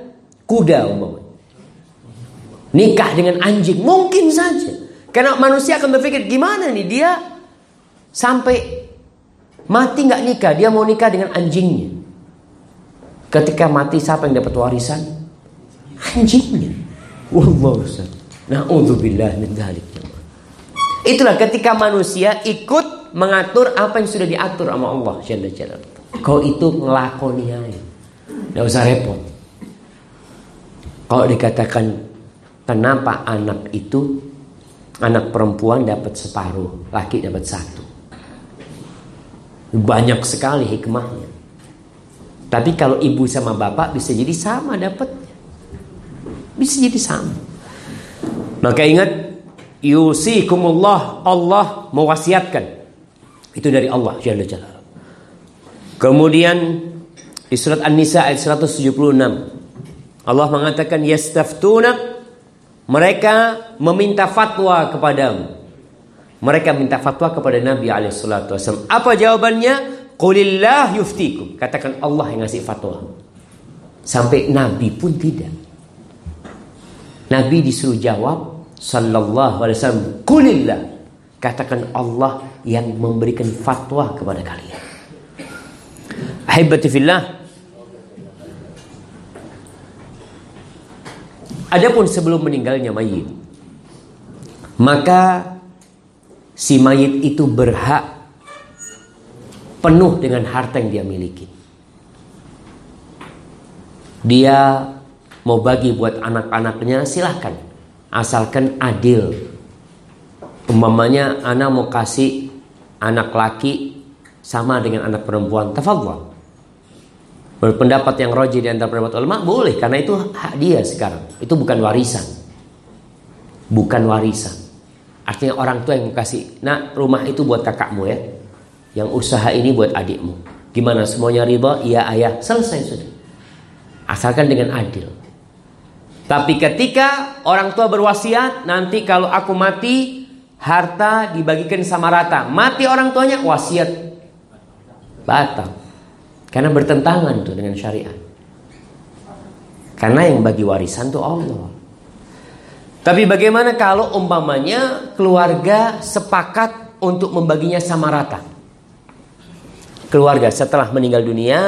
kuda umpamanya nikah dengan anjing mungkin saja. Karena manusia akan berpikir gimana nih dia sampai mati nggak nikah? Dia mau nikah dengan anjingnya. Ketika mati siapa yang dapat warisan? Anjingnya. Wallahu Na'udzubillah min dzalik itulah ketika manusia ikut mengatur apa yang sudah diatur sama Allah Jalla Jalla kau itu ngelakoni aja. Nggak usah repot. Kalau dikatakan Kenapa anak itu anak perempuan dapat separuh, laki dapat satu? Banyak sekali hikmahnya. Tapi kalau ibu sama bapak bisa jadi sama dapatnya. Bisa jadi sama. Maka ingat yusikumullah Allah mewasiatkan. Itu dari Allah Jalla Jalla. Kemudian di surat An-Nisa ayat 176 Allah mengatakan yastaftuna mereka meminta fatwa kepadamu. Mereka minta fatwa kepada Nabi alaihissalatu Apa jawabannya? Qulillah yuftikum. Katakan Allah yang ngasih fatwa. Sampai Nabi pun tidak. Nabi disuruh jawab sallallahu alaihi wasallam, "Qulillah." Katakan Allah yang memberikan fatwa kepada kalian. Ahibati Adapun sebelum meninggalnya mayit, maka si mayit itu berhak penuh dengan harta yang dia miliki. Dia mau bagi buat anak-anaknya silahkan, asalkan adil. Umpamanya anak mau kasih anak laki sama dengan anak perempuan tafadhol berpendapat yang roji di antara pendapat ulama boleh. Karena itu hak dia sekarang. Itu bukan warisan. Bukan warisan. Artinya orang tua yang kasih nah rumah itu buat kakakmu ya. Yang usaha ini buat adikmu. Gimana semuanya riba? Iya ayah. Selesai sudah. Asalkan dengan adil. Tapi ketika orang tua berwasiat nanti kalau aku mati harta dibagikan sama rata. Mati orang tuanya wasiat. Batal. Karena bertentangan tuh dengan syariat. Karena yang bagi warisan tuh Allah. Tapi bagaimana kalau umpamanya keluarga sepakat untuk membaginya sama rata? Keluarga setelah meninggal dunia,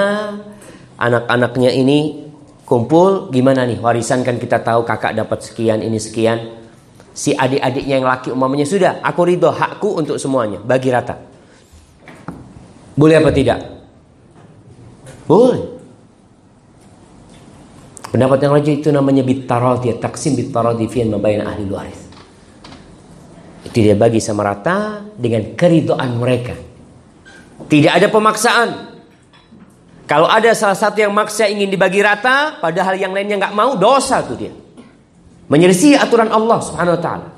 anak-anaknya ini kumpul, gimana nih warisan kan kita tahu kakak dapat sekian, ini sekian. Si adik-adiknya yang laki umpamanya sudah, aku ridho hakku untuk semuanya, bagi rata. Boleh apa tidak? Boleh. Pendapat yang lain itu namanya bitaradi, taksim bitaradi fi mabain ahli waris. Itu dia bagi sama rata dengan keridoan mereka. Tidak ada pemaksaan. Kalau ada salah satu yang maksa ingin dibagi rata, padahal yang lainnya nggak mau, dosa tuh dia. Menyelisih aturan Allah Subhanahu wa taala.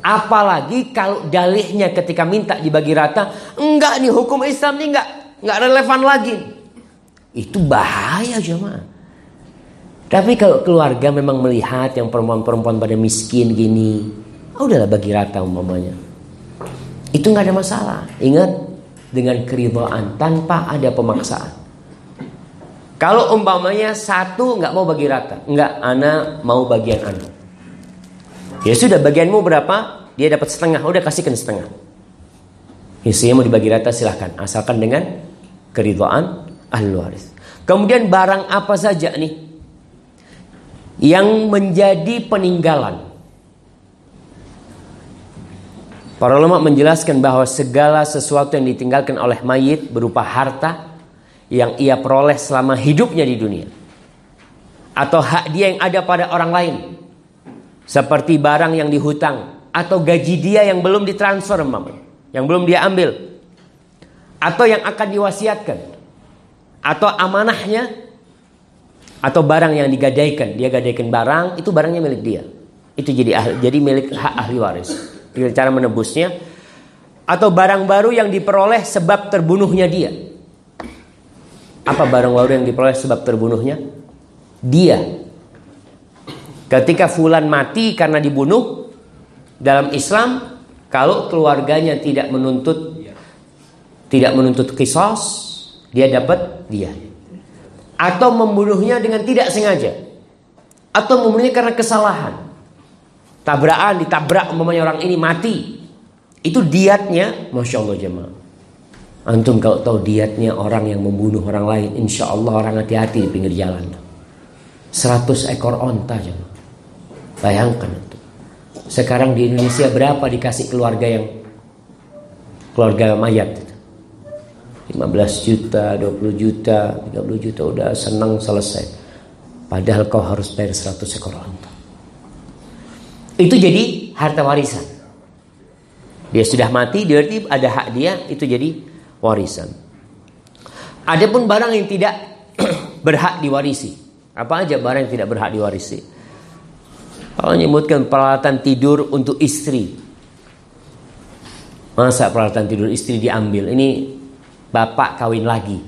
Apalagi kalau dalihnya ketika minta dibagi rata, enggak nih hukum Islam ini enggak enggak relevan lagi. Itu bahaya jemaah. Tapi kalau keluarga memang melihat yang perempuan-perempuan pada miskin gini, oh udahlah bagi rata umpamanya. Itu nggak ada masalah. Ingat dengan keridhaan tanpa ada pemaksaan. Kalau umpamanya satu nggak mau bagi rata, nggak anak mau bagian anak. Ya sudah bagianmu berapa? Dia dapat setengah, udah kasihkan setengah. Isinya mau dibagi rata silahkan, asalkan dengan keridhaan ahli waris. Kemudian barang apa saja nih yang menjadi peninggalan. Para ulama menjelaskan bahwa segala sesuatu yang ditinggalkan oleh mayit berupa harta yang ia peroleh selama hidupnya di dunia atau hak dia yang ada pada orang lain seperti barang yang dihutang atau gaji dia yang belum ditransfer, yang belum dia ambil. Atau yang akan diwasiatkan. Atau amanahnya atau barang yang digadaikan, dia gadaikan barang, itu barangnya milik dia. Itu jadi ahli, jadi milik hak ahli waris. Cara menebusnya atau barang baru yang diperoleh sebab terbunuhnya dia. Apa barang baru yang diperoleh sebab terbunuhnya? Dia Ketika fulan mati karena dibunuh dalam Islam, kalau keluarganya tidak menuntut tidak menuntut kisos, dia dapat dia. Atau membunuhnya dengan tidak sengaja. Atau membunuhnya karena kesalahan. Tabrakan, ditabrak umpamanya orang ini mati. Itu diatnya, Masya Allah jemaah. Antum kalau tahu diatnya orang yang membunuh orang lain, insya Allah orang hati-hati di pinggir jalan. 100 ekor onta jemaah. Bayangkan itu. Sekarang di Indonesia berapa dikasih keluarga yang keluarga mayat? 15 juta, 20 juta, 30 juta udah senang selesai. Padahal kau harus bayar 100 ekor onta. Itu jadi harta warisan. Dia sudah mati, berarti ada hak dia, itu jadi warisan. Adapun barang yang tidak berhak diwarisi. Apa aja barang yang tidak berhak diwarisi? Allah menyebutkan peralatan tidur untuk istri. Masa peralatan tidur istri diambil? Ini bapak kawin lagi.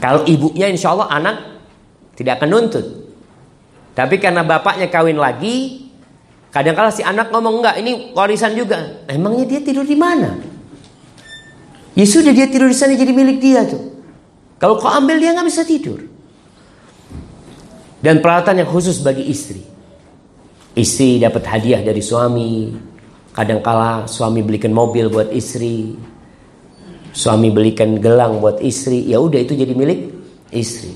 Kalau ibunya insya Allah anak tidak akan nuntut. Tapi karena bapaknya kawin lagi, kadang-kala si anak ngomong enggak, ini warisan juga. Emangnya dia tidur di mana? Ya sudah dia tidur di sana jadi milik dia tuh. Kalau kau ambil dia nggak bisa tidur. Dan peralatan yang khusus bagi istri. Istri dapat hadiah dari suami. Kadangkala suami belikan mobil buat istri. Suami belikan gelang buat istri. Ya udah itu jadi milik istri.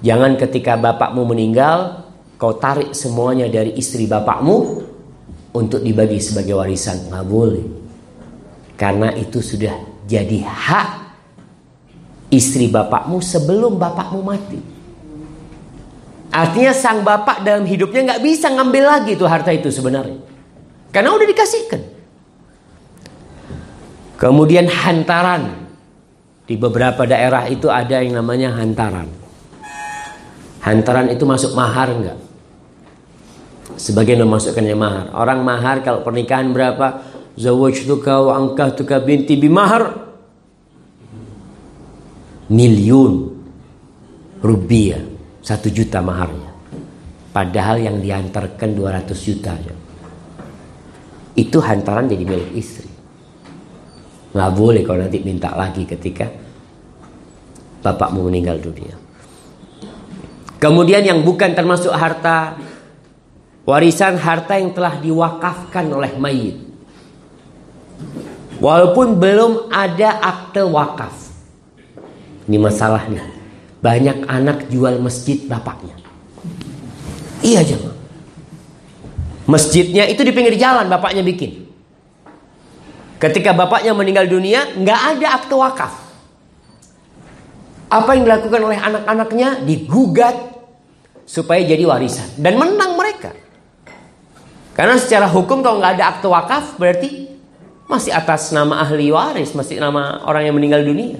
Jangan ketika bapakmu meninggal kau tarik semuanya dari istri bapakmu untuk dibagi sebagai warisan. Nggak boleh. Karena itu sudah jadi hak istri bapakmu sebelum bapakmu mati. Artinya sang bapak dalam hidupnya nggak bisa ngambil lagi tuh harta itu sebenarnya. Karena udah dikasihkan. Kemudian hantaran. Di beberapa daerah itu ada yang namanya hantaran. Hantaran itu masuk mahar enggak? Sebagian memasukkannya mahar. Orang mahar kalau pernikahan berapa? Zawajtuka wa ankahtuka binti bimahar miliun rupiah satu juta maharnya padahal yang diantarkan 200 juta itu hantaran jadi milik istri nggak boleh kalau nanti minta lagi ketika bapakmu meninggal dunia kemudian yang bukan termasuk harta warisan harta yang telah diwakafkan oleh mayit Walaupun belum ada akte wakaf. Ini masalahnya. Banyak anak jual masjid bapaknya. Iya jemaah. Masjidnya itu di pinggir jalan bapaknya bikin. Ketika bapaknya meninggal dunia, nggak ada akte wakaf. Apa yang dilakukan oleh anak-anaknya digugat supaya jadi warisan dan menang mereka. Karena secara hukum kalau nggak ada akte wakaf berarti masih atas nama ahli waris, masih nama orang yang meninggal dunia.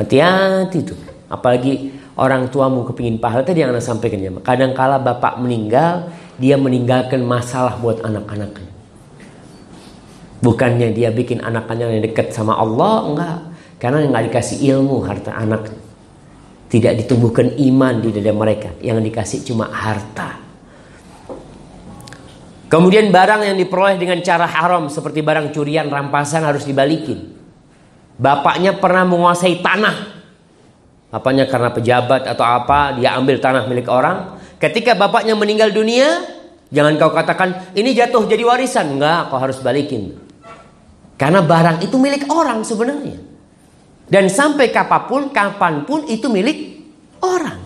Hati-hati tuh. Apalagi orang tuamu kepingin pahala tadi yang anda sampaikan ya. Kadang kala bapak meninggal, dia meninggalkan masalah buat anak-anaknya. Bukannya dia bikin anak-anaknya yang dekat sama Allah, enggak. Karena nggak dikasih ilmu harta anak. Tidak ditumbuhkan iman di dada mereka. Yang dikasih cuma harta. Kemudian barang yang diperoleh dengan cara haram seperti barang curian, rampasan harus dibalikin. Bapaknya pernah menguasai tanah. Bapaknya karena pejabat atau apa, dia ambil tanah milik orang. Ketika bapaknya meninggal dunia, jangan kau katakan ini jatuh jadi warisan. Enggak, kau harus balikin. Karena barang itu milik orang sebenarnya. Dan sampai kapan pun, kapan pun itu milik orang.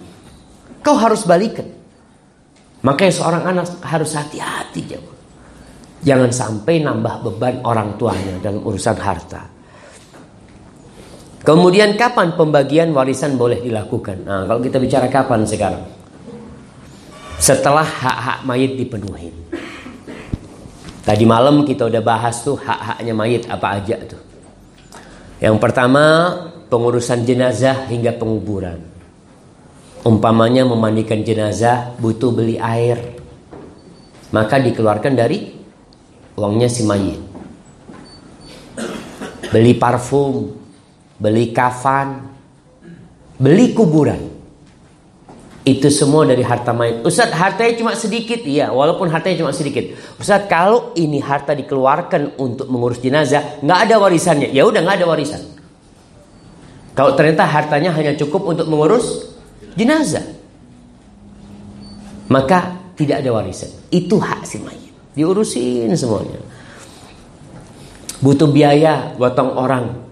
Kau harus balikan. Makanya seorang anak harus hati-hati. Jangan sampai nambah beban orang tuanya dalam urusan harta. Kemudian kapan pembagian warisan boleh dilakukan? Nah, kalau kita bicara kapan sekarang? Setelah hak-hak mayit dipenuhi. Tadi malam kita udah bahas tuh hak-haknya mayit apa aja tuh. Yang pertama pengurusan jenazah hingga penguburan. Umpamanya memandikan jenazah butuh beli air. Maka dikeluarkan dari uangnya si mayit. Beli parfum, beli kafan, beli kuburan. Itu semua dari harta mayit. Ustadz hartanya cuma sedikit. Iya walaupun hartanya cuma sedikit. Ustadz kalau ini harta dikeluarkan untuk mengurus jenazah. nggak ada warisannya. Ya udah nggak ada warisan. Kalau ternyata hartanya hanya cukup untuk mengurus jenazah. Maka tidak ada warisan. Itu hak si mayit. Diurusin semuanya. Butuh biaya potong orang.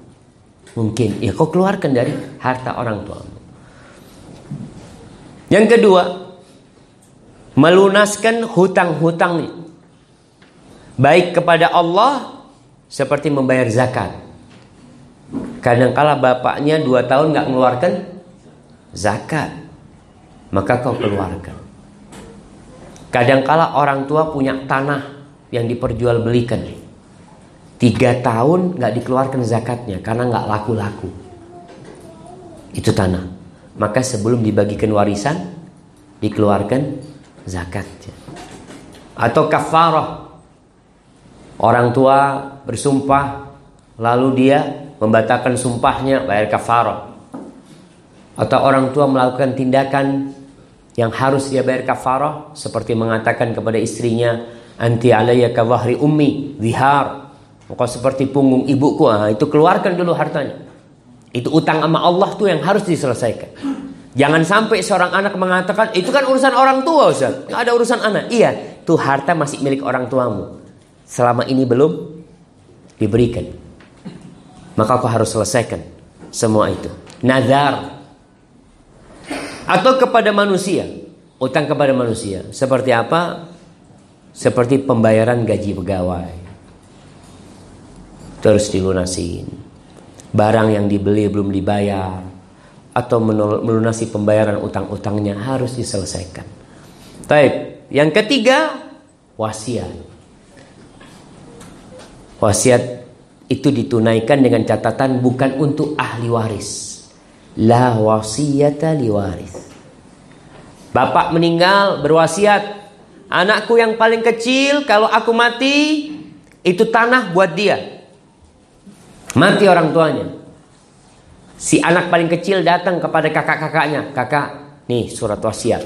Mungkin ya kau keluarkan dari harta orang tua. Yang kedua, melunaskan hutang-hutang baik kepada Allah seperti membayar zakat. Kadangkala bapaknya dua tahun nggak mengeluarkan zakat maka kau keluarkan. Kadangkala orang tua punya tanah yang diperjualbelikan. Tiga tahun nggak dikeluarkan zakatnya karena nggak laku-laku. Itu tanah maka sebelum dibagikan warisan dikeluarkan zakatnya atau kafarah. Orang tua bersumpah lalu dia membatalkan sumpahnya bayar kafarah. Atau orang tua melakukan tindakan yang harus dia bayar kafarah seperti mengatakan kepada istrinya anti alayya ka ummi zihar Engkau seperti punggung ibuku ah, itu keluarkan dulu hartanya itu utang sama Allah tuh yang harus diselesaikan jangan sampai seorang anak mengatakan itu kan urusan orang tua Ustaz nggak ada urusan anak iya tuh harta masih milik orang tuamu selama ini belum diberikan maka kau harus selesaikan semua itu nazar atau kepada manusia. Utang kepada manusia. Seperti apa? Seperti pembayaran gaji pegawai. Terus dilunasin. Barang yang dibeli belum dibayar. Atau melunasi pembayaran utang-utangnya harus diselesaikan. Baik. Yang ketiga, wasiat. Wasiat itu ditunaikan dengan catatan bukan untuk ahli waris La wasiyata liwaris. Bapak meninggal berwasiat, anakku yang paling kecil kalau aku mati itu tanah buat dia. Mati orang tuanya. Si anak paling kecil datang kepada kakak-kakaknya, "Kakak, nih surat wasiat."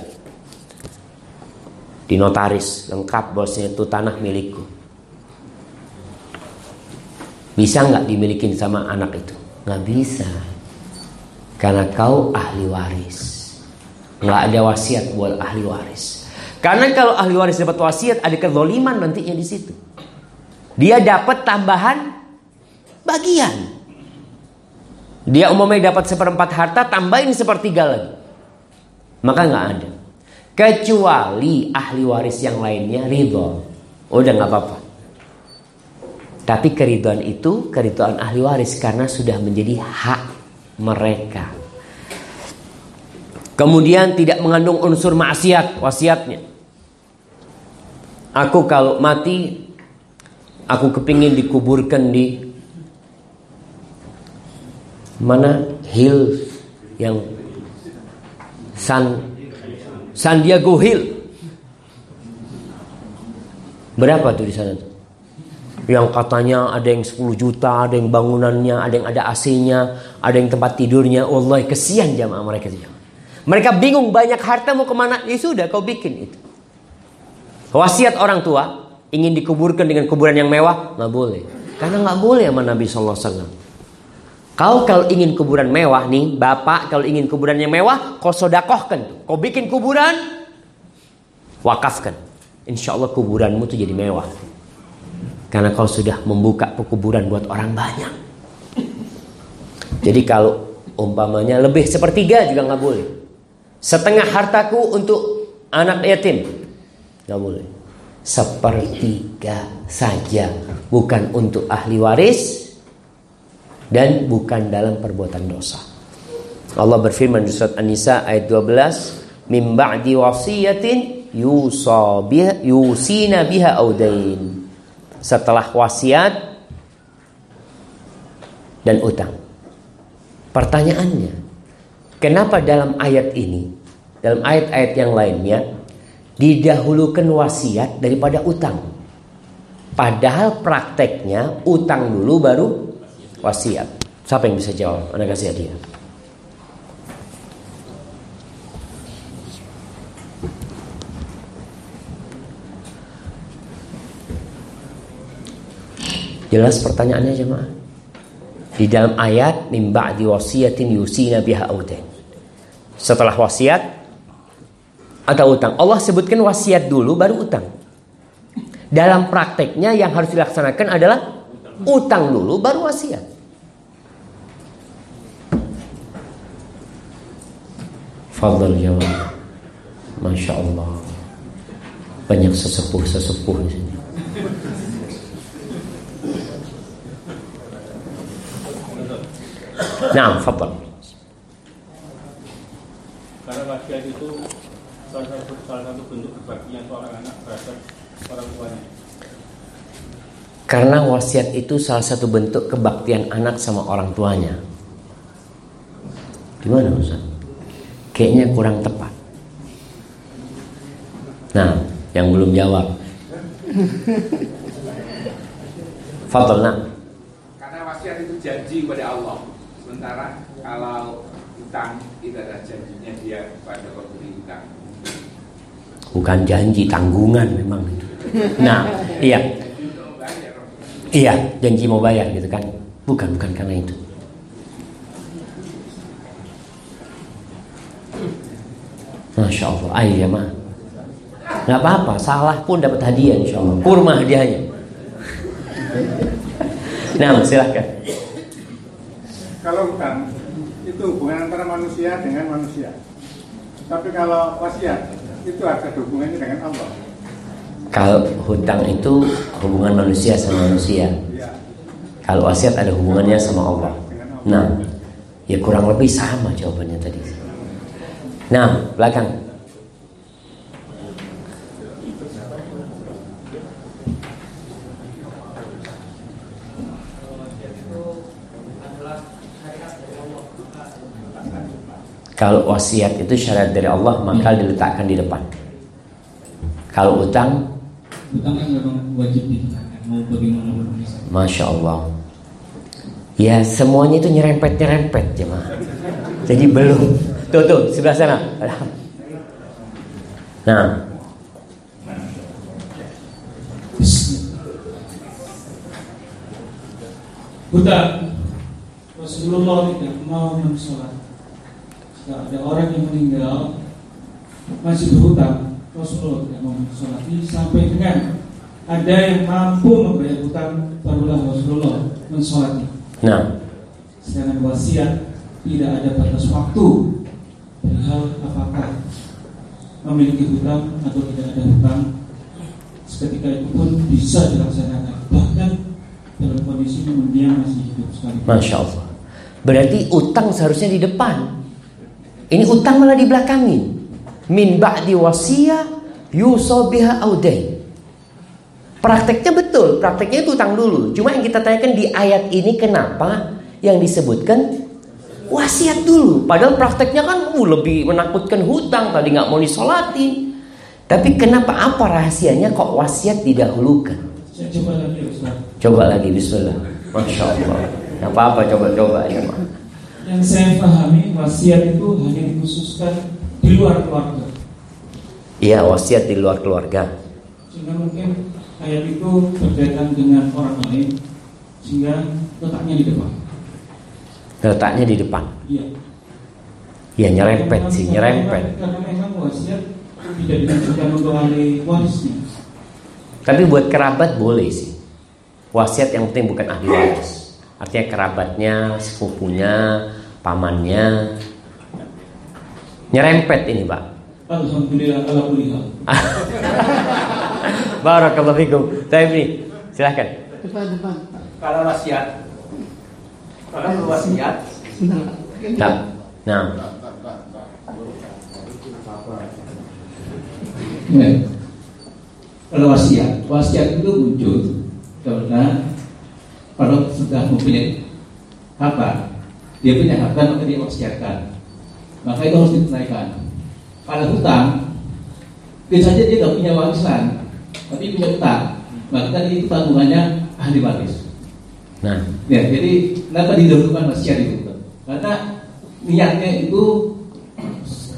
Di notaris lengkap bosnya itu tanah milikku. Bisa nggak dimiliki sama anak itu? Nggak bisa. Karena kau ahli waris. Nggak ada wasiat buat ahli waris. Karena kalau ahli waris dapat wasiat ada kezoliman nantinya di situ. Dia dapat tambahan bagian. Dia umumnya dapat seperempat harta, tambahin sepertiga lagi. Maka nggak ada. Kecuali ahli waris yang lainnya ridho. Udah nggak apa-apa. Tapi keriduan itu keriduan ahli waris karena sudah menjadi hak mereka. Kemudian tidak mengandung unsur maksiat wasiatnya. Aku kalau mati aku kepingin dikuburkan di mana hill yang San San Diego Hill. Berapa tuh di sana yang katanya ada yang 10 juta, ada yang bangunannya, ada yang ada AC-nya, ada yang tempat tidurnya. Wallahi kesian jamaah mereka Mereka bingung banyak harta mau ke mana? Ya sudah kau bikin itu. Wasiat orang tua ingin dikuburkan dengan kuburan yang mewah nggak boleh. Karena nggak boleh sama Nabi Sallallahu Alaihi Wasallam. Kau kalau ingin kuburan mewah nih, bapak kalau ingin kuburan yang mewah, kau sodakohkan. Kau bikin kuburan, wakafkan. Insya Allah kuburanmu tuh jadi mewah. Karena kau sudah membuka pekuburan buat orang banyak. Jadi kalau umpamanya lebih sepertiga juga nggak boleh. Setengah hartaku untuk anak yatim. Nggak boleh. Sepertiga saja. Bukan untuk ahli waris. Dan bukan dalam perbuatan dosa. Allah berfirman di surat An-Nisa ayat 12. Min ba'di wasiyatin yusina biha audain setelah wasiat dan utang. Pertanyaannya, kenapa dalam ayat ini, dalam ayat-ayat yang lainnya didahulukan wasiat daripada utang? Padahal prakteknya utang dulu baru wasiat. Siapa yang bisa jawab? Anda kasih hadiah. Jelas pertanyaannya jemaah. Di dalam ayat min ba'di wasiyatin yusina biha auden. Setelah wasiat atau utang. Allah sebutkan wasiat dulu baru utang. Dalam prakteknya yang harus dilaksanakan adalah utang dulu baru wasiat. Fadl jawab. Masya Allah. Banyak sesepuh-sesepuh di sini. Nah, fadal. Karena wasiat itu salah satu, salah satu bentuk kebaktian seorang anak terhadap orang tuanya. Karena wasiat itu salah satu bentuk kebaktian anak sama orang tuanya. Gimana Ustaz? Kayaknya kurang tepat. Nah, yang belum jawab. Fadl, nah. Karena wasiat itu janji kepada Allah. Sementara kalau utang itu adalah janjinya dia pada pemberi utang. Bukan janji, tanggungan memang itu. Nah, iya. Iya, janji mau bayar gitu kan. Bukan, bukan karena itu. Masya Allah, ayo ya mah. Nggak apa-apa, salah pun dapat hadiah insya Allah. Kurma hadiahnya. Nah, silahkan. Kalau hutang itu hubungan antara manusia dengan manusia. Tapi kalau wasiat itu ada hubungannya dengan Allah. Kalau hutang itu hubungan manusia sama manusia. Ya. Kalau wasiat ada hubungannya sama Allah. Nah, ya kurang lebih sama jawabannya tadi. Nah, belakang. Kalau wasiat itu syariat dari Allah maka diletakkan di depan. Kalau utang, utang kan memang wajib ditenangkan mau bagaimanapun masya Allah. Ya semuanya itu nyerempet nyerempet jemaah. Jadi belum. Tuh tuh sebelah sana. Nah, Hutang Rasulullah tidak mau mensolat. Jika ada orang yang meninggal masih berhutang, Rasulullah tidak mau mensolat. Sampai dengan ada yang mampu membayar hutang, barulah Rasulullah mensolatnya. nah, Sedangkan wasiat tidak ada batas waktu Perihal apakah memiliki hutang atau tidak ada hutang Seketika itu pun bisa dilaksanakan Bahkan dalam kondisi dia masih hidup sekali masya Allah. Berarti utang seharusnya di depan. Ini utang malah di belakangin. Min ba'di wasiyah yusol biha audain. Prakteknya betul, prakteknya itu utang dulu. Cuma yang kita tanyakan di ayat ini kenapa yang disebutkan wasiat dulu. Padahal prakteknya kan uh, lebih menakutkan hutang tadi nggak mau disolatin. Tapi kenapa apa rahasianya kok wasiat didahulukan? Saya coba lagi Ustaz Coba lagi Bismillah. Masya Allah. Nggak apa-apa coba-coba ya Pak. Yang saya pahami wasiat itu hanya dikhususkan di luar keluarga Iya wasiat di luar keluarga. Sehingga mungkin ayat itu berkaitan dengan orang lain Sehingga letaknya di depan Letaknya di depan. Iya Ya nyerempet sih, nyerempet. Tapi buat kerabat boleh sih. Wasiat yang penting bukan ahli waris. Artinya kerabatnya, sepupunya, pamannya. Nyerempet ini, Pak. Alhamdulillah ala. Barakallahu fikum. Nih, silahkan. Depan, depan. Kalau wasiat, kalau wasiat Nah, nah. Ya. Kalau wasiat, wasiat itu muncul karena kalau sudah mempunyai harta, dia punya harta maka dia wasiatkan. Maka itu harus ditunaikan. Kalau hutang, bisa saja dia tidak punya warisan, tapi punya hutang. Maka tadi itu tanggungannya ahli waris. Nah, Ya, jadi kenapa didahulukan wasiat itu? Karena niatnya itu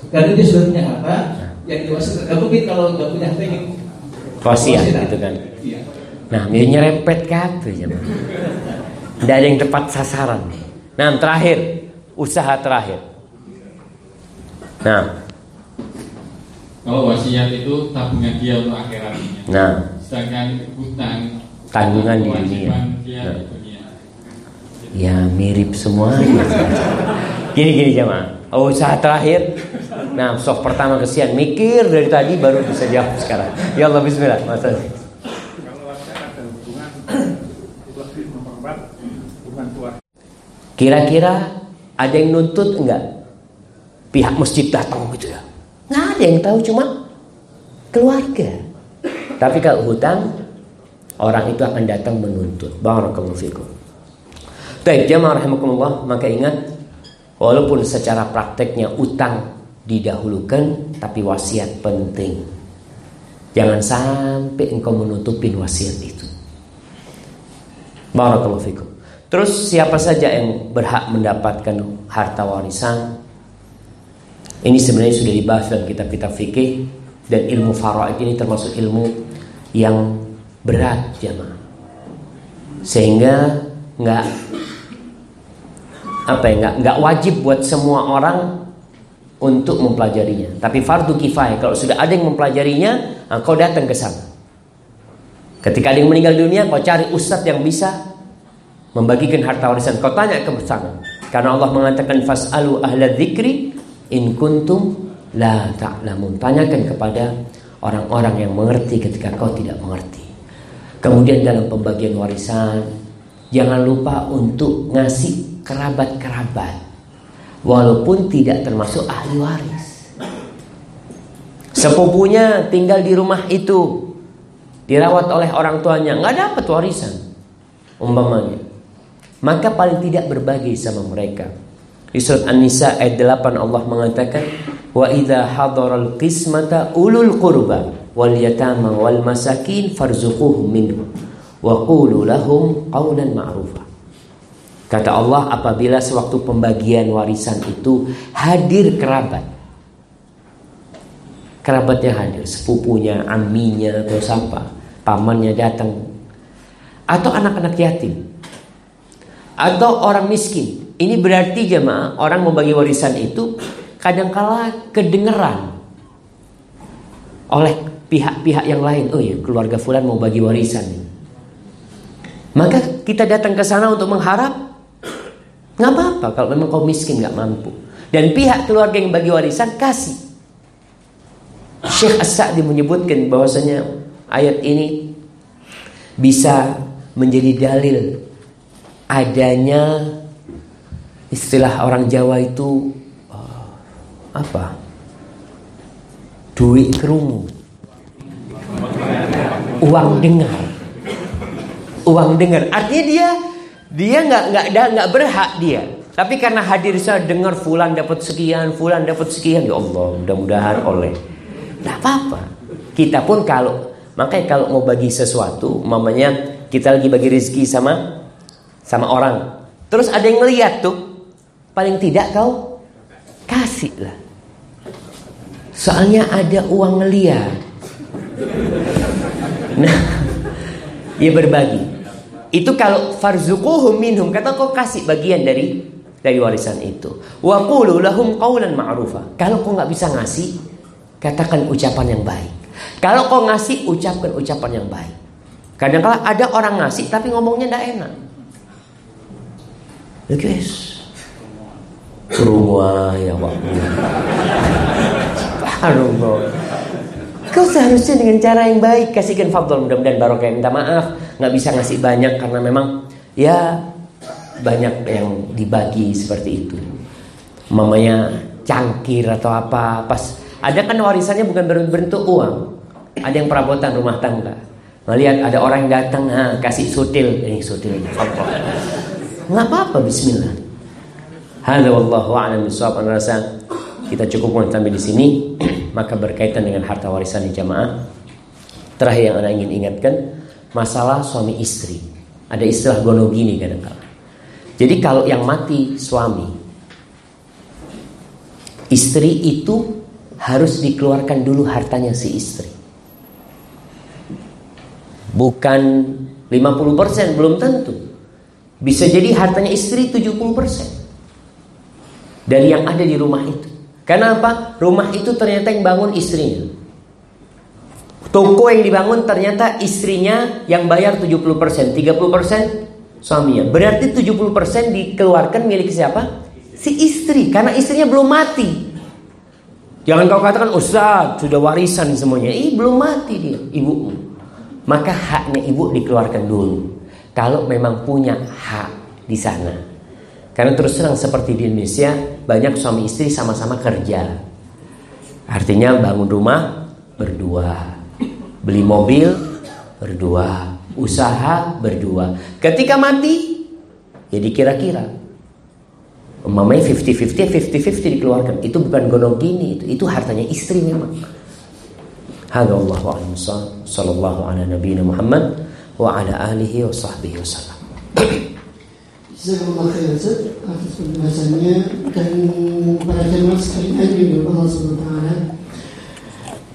karena dia sudah punya harta yang diwasiatkan. Gak mungkin kalau nggak punya harta yang wasiat gitu kan. Iya. Nah, dia nyerempet kabeh ya. Tidak ada yang tepat sasaran. Nah, terakhir, usaha terakhir. Nah, Kalau wasiat itu tabungan dia untuk akhiratnya. nah, Sedangkan hutang Tanggungan di dunia. Dia Nah. Ya mirip semua. Gini gini jemaah. Oh, usaha terakhir. Nah, soft pertama kesian mikir dari tadi baru bisa jawab sekarang. Ya Allah Bismillah. Mas. Kira-kira ada yang nuntut enggak? Pihak masjid datang gitu ya. Nggak ada yang tahu cuma keluarga. Tapi kalau hutang orang itu akan datang menuntut. Barakallahu fikum. Baik, jamaah rahimakumullah, maka ingat walaupun secara prakteknya utang didahulukan tapi wasiat penting. Jangan sampai engkau menutupin wasiat itu. Barakallahu fikum. Terus siapa saja yang berhak mendapatkan harta warisan? Ini sebenarnya sudah dibahas dalam kitab-kitab fikih dan ilmu faraid ini termasuk ilmu yang berat jamaah. Sehingga nggak apa ya nggak nggak wajib buat semua orang untuk mempelajarinya. Tapi fardu kifayah kalau sudah ada yang mempelajarinya, kau datang ke sana. Ketika ada yang meninggal dunia, kau cari ustadz yang bisa membagikan harta warisan. Kau tanya ke sana. Karena Allah mengatakan fasalu ahla dzikri in kuntum la ta'lamun. Tanyakan kepada orang-orang yang mengerti ketika kau tidak mengerti. Kemudian dalam pembagian warisan, jangan lupa untuk ngasih kerabat-kerabat walaupun tidak termasuk ahli waris. Sepupunya tinggal di rumah itu dirawat oleh orang tuanya, nggak dapat warisan umpamanya maka paling tidak berbagi sama mereka. Di surat An-Nisa ayat 8 Allah mengatakan wa idza hadaral qismata ulul qurba wal yatama wal masakin farzuquhum minhu wa qulu lahum qawlan ma'rufa. Kata Allah apabila sewaktu pembagian warisan itu hadir kerabat. Kerabatnya hadir, sepupunya, aminya atau siapa, pamannya datang atau anak-anak yatim atau orang miskin. Ini berarti jemaah orang membagi warisan itu kadangkala kedengeran oleh pihak-pihak yang lain. Oh ya, keluarga fulan mau bagi warisan. Maka kita datang ke sana untuk mengharap nggak apa-apa kalau memang kau miskin nggak mampu. Dan pihak keluarga yang bagi warisan kasih. Syekh As-Sa'di menyebutkan bahwasanya ayat ini bisa menjadi dalil adanya istilah orang Jawa itu uh, apa? Duit kerungu. Uang dengar. Uang dengar. Artinya dia dia nggak nggak nggak berhak dia. Tapi karena hadir saya dengar fulan dapat sekian, fulan dapat sekian, ya Allah, mudah-mudahan oleh. Tidak apa-apa. Kita pun kalau makanya kalau mau bagi sesuatu, mamanya kita lagi bagi rezeki sama sama orang. Terus ada yang ngeliat tuh, paling tidak kau kasih lah. Soalnya ada uang ngeliat. Nah, ya berbagi. Itu kalau farzuquhum minhum kata kau kasih bagian dari dari warisan itu. Wa qulu lahum qawlan ma'rufa. Kalau kau nggak bisa ngasih, katakan ucapan yang baik. Kalau kau ngasih, ucapkan ucapan yang baik. Kadang-kala ada orang ngasih tapi ngomongnya tidak enak. Ya guys. Rumah ya waktu. Subhanallah. Kau seharusnya dengan cara yang baik kasihkan fadl mudah-mudahan barokah minta maaf nggak bisa ngasih banyak karena memang ya banyak yang dibagi seperti itu. Mamanya cangkir atau apa pas ada kan warisannya bukan berbentuk uang ada yang perabotan rumah tangga melihat ada orang yang datang ha, kasih sutil ini sutil nggak apa-apa Bismillah. Hada wallahu a'lam bishawab. rasa kita cukupkan sampai di sini. Maka berkaitan dengan harta warisan di jamaah. Terakhir yang anda ingin ingatkan masalah suami istri. Ada istilah gonogini kadang-kadang. Jadi kalau yang mati suami, istri itu harus dikeluarkan dulu hartanya si istri. Bukan 50% belum tentu. Bisa jadi hartanya istri 70% dari yang ada di rumah itu. Karena apa? Rumah itu ternyata yang bangun istrinya. Toko yang dibangun ternyata istrinya yang bayar 70%, 30% suaminya. Berarti 70% dikeluarkan milik siapa? Si istri, karena istrinya belum mati. Jangan kau katakan Ustaz sudah warisan semuanya. Ih belum mati dia, ibumu. Maka haknya ibu dikeluarkan dulu. Kalau memang punya hak di sana. Karena terus terang seperti di Indonesia banyak suami istri sama-sama kerja. Artinya bangun rumah berdua, beli mobil berdua, usaha berdua. Ketika mati, jadi ya kira-kira. Umpamanya 50-50, 50-50 dikeluarkan. Itu bukan gonong gini, itu, itu hartanya istri memang. Hadza Allahu a'lam sallallahu ala nabiyina Muhammad wa ala alihi wa sahbihi wasallam. Jazakallah khair Ustaz atas penjelasannya dan para jemaah sekalian juga Allah taala.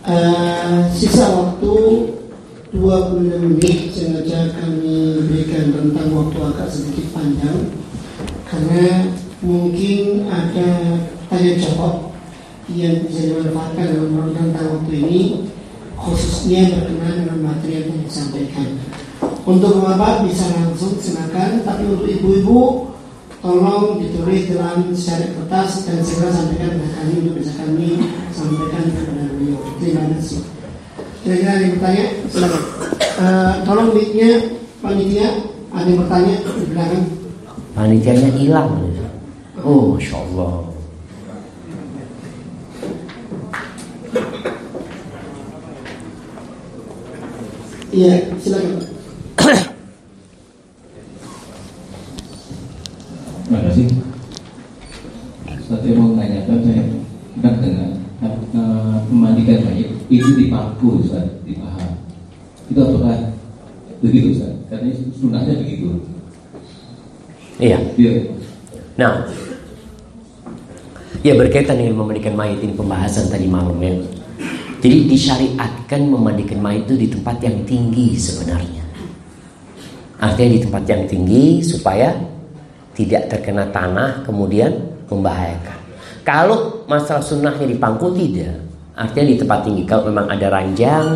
Uh, sisa waktu 26 menit sengaja kami berikan tentang waktu agak sedikit panjang karena mungkin ada tanya jawab yang bisa dimanfaatkan dalam tentang waktu ini khususnya berkenaan dengan materi yang disampaikan. Untuk bapak bisa langsung silakan, tapi untuk ibu-ibu tolong ditulis dalam secara kertas dan segera sampaikan kepada kami untuk bisa kami sampaikan kepada beliau. Terima kasih. Kira-kira ada yang bertanya? Silakan. Uh, tolong mic-nya panitia ada yang bertanya di belakang. Panitianya hilang. Oh, masya Allah. Iya, silakan. Terima kasih. Saya mau menanyakan saya dekat dengan uh, memandikan mayat itu di paku Ustaz, di paha. Itu apakah begitu Ustaz? Karena sunahnya begitu. Iya. Iya. Nah, ya berkaitan dengan memandikan mayat ini pembahasan tadi malam ya. Jadi disyariatkan memandikan mayat itu di tempat yang tinggi sebenarnya. Artinya di tempat yang tinggi supaya tidak terkena tanah kemudian membahayakan. Kalau masalah sunnahnya di pangku tidak, artinya di tempat tinggi. Kalau memang ada ranjang,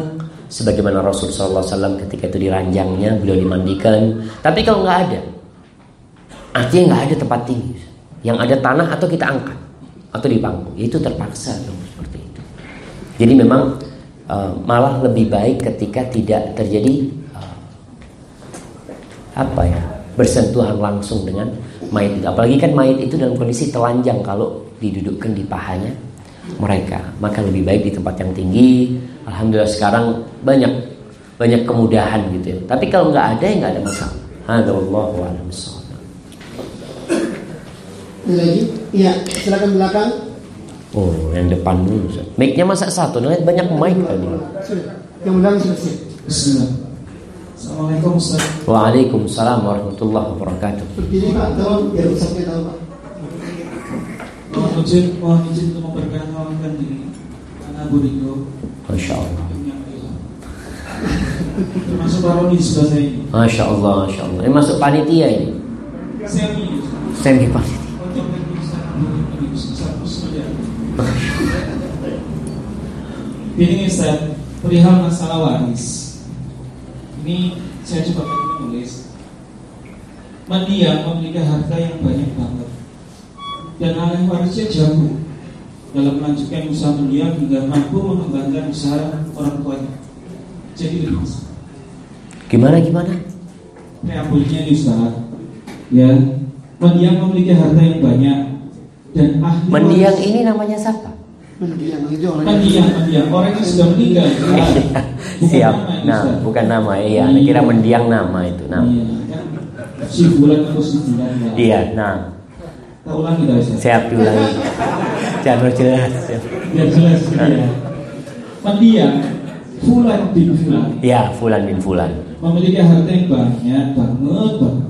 sebagaimana Rasulullah SAW ketika itu di ranjangnya beliau dimandikan. Tapi kalau nggak ada, artinya nggak ada tempat tinggi. Yang ada tanah atau kita angkat atau di pangku, itu terpaksa dong seperti itu. Jadi memang uh, malah lebih baik ketika tidak terjadi apa ya bersentuhan langsung dengan mayat itu. Apalagi kan mayat itu dalam kondisi telanjang kalau didudukkan di pahanya mereka. Maka lebih baik di tempat yang tinggi. Alhamdulillah sekarang banyak banyak kemudahan gitu ya. Tapi kalau nggak ada ya nggak ada masalah. Alhamdulillah a'lam Lagi? Iya, silakan belakang. Oh, yang depan dulu. Mic-nya masa satu? Lihat banyak mic tadi. Sudah. Yang belakang selesai. Bismillah. Assalamualaikum Ustaz. Waalaikumsalam warahmatullahi wabarakatuh. Berdiri Pak, tolong biar Ustaznya tahu Pak. Mohon izin, mohon izin untuk memperkenalkan diri. Anak Burigo. Masya Allah. Termasuk parodi di sebelah saya ini. Masya Allah, Masya Allah. Ini masuk panitia ini. Semi. Semi panitia. Ini Ustaz, perihal masalah waris. Ini saya coba menulis. Mendiang memiliki harta yang banyak banget dan ahli warisnya jago dalam melanjutkan usaha mendiang hingga mampu mengembangkan usaha orang tuanya. Jadi lebih besar. Gimana gimana? Preambulnya ini Ustaz. Ya, mendiang memiliki harta yang banyak dan ahli Mendiang waris- ini namanya siapa? Mendiang itu orang mendiang mendiang orang yang sudah meninggal. Bukan Siap. nama Nah, bukan nama. Iya, Anda kira mendiang nama itu. Nama. Iya, kan si bulan atau si bulan ya. Iya, nah. Tak ulang kita Ustaz. Siap diulangi. Jangan jelas. Biar jelas ya. Mendiang Fulan bin Fulan Ya, Fulan bin Fulan. memiliki harta yang banyak banget banget.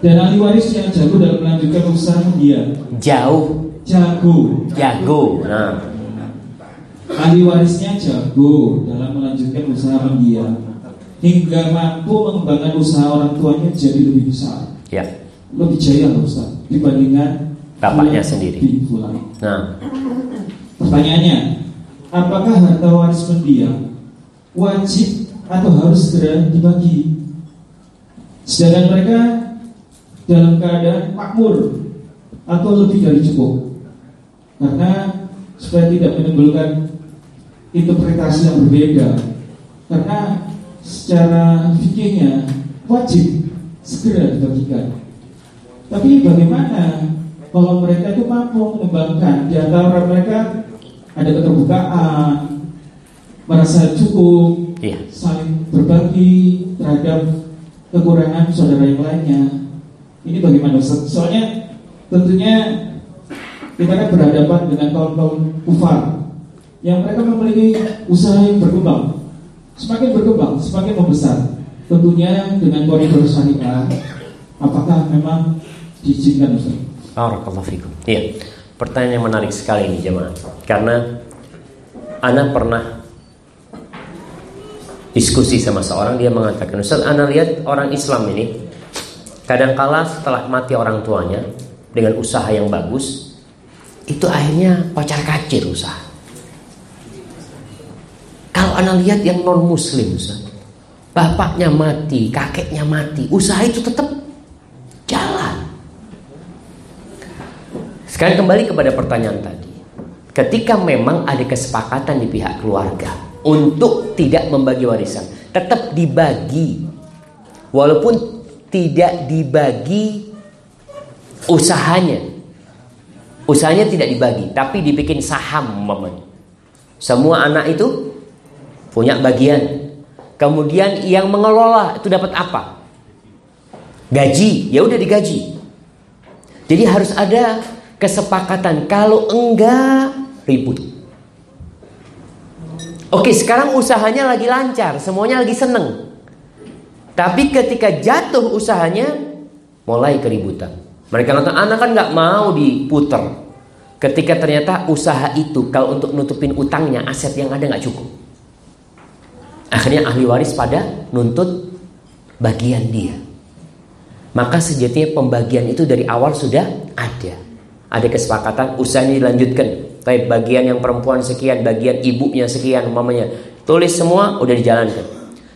Dan ahli waris yang jago dalam melanjutkan usaha mendiang. Jauh, Jago. jago. Nah, Ahli warisnya jago dalam melanjutkan usaha mendiang hingga mampu mengembangkan usaha orang tuanya jadi lebih besar, ya. lebih jaya loh Ustaz dibandingkan Bapaknya sendiri. Nah, Pertanyaannya, apakah harta waris mendiang wajib atau harus segera dibagi? Sedangkan mereka dalam keadaan makmur atau lebih dari cukup. Karena supaya tidak menimbulkan interpretasi yang berbeda. Karena secara fikihnya wajib segera dibagikan. Tapi bagaimana kalau mereka itu mampu mengembangkan di antara mereka ada keterbukaan, merasa cukup, iya. saling berbagi terhadap kekurangan saudara yang lainnya. Ini bagaimana Ustaz? Soalnya tentunya kita kan berhadapan dengan kaum-kaum kufar yang mereka memiliki usaha yang berkembang, semakin berkembang, semakin membesar. Tentunya dengan koridor syariah apakah memang diizinkan Ustaz? Iya. Pertanyaan yang menarik sekali ini jemaah. Karena Ana pernah diskusi sama seorang dia mengatakan, "Ustaz, Ana lihat orang Islam ini kadangkala setelah mati orang tuanya dengan usaha yang bagus, itu akhirnya pacar kacir usaha. Kalau Ana lihat yang non muslim, Ustaz, bapaknya mati, kakeknya mati, usaha itu tetap jalan. Sekarang kembali kepada pertanyaan tadi. Ketika memang ada kesepakatan di pihak keluarga untuk tidak membagi warisan, tetap dibagi. Walaupun tidak dibagi usahanya. Usahanya tidak dibagi, tapi dibikin saham umpamanya. Semua anak itu punya bagian. Kemudian yang mengelola itu dapat apa? Gaji, ya udah digaji. Jadi harus ada kesepakatan. Kalau enggak ribut. Oke, sekarang usahanya lagi lancar, semuanya lagi seneng. Tapi ketika jatuh usahanya, mulai keributan. Mereka nonton anak kan nggak mau diputer. Ketika ternyata usaha itu kalau untuk nutupin utangnya aset yang ada nggak cukup. Akhirnya ahli waris pada nuntut bagian dia. Maka sejatinya pembagian itu dari awal sudah ada ada kesepakatan usahanya dilanjutkan. Tapi bagian yang perempuan sekian, bagian ibunya sekian umpamanya. Tulis semua udah dijalankan.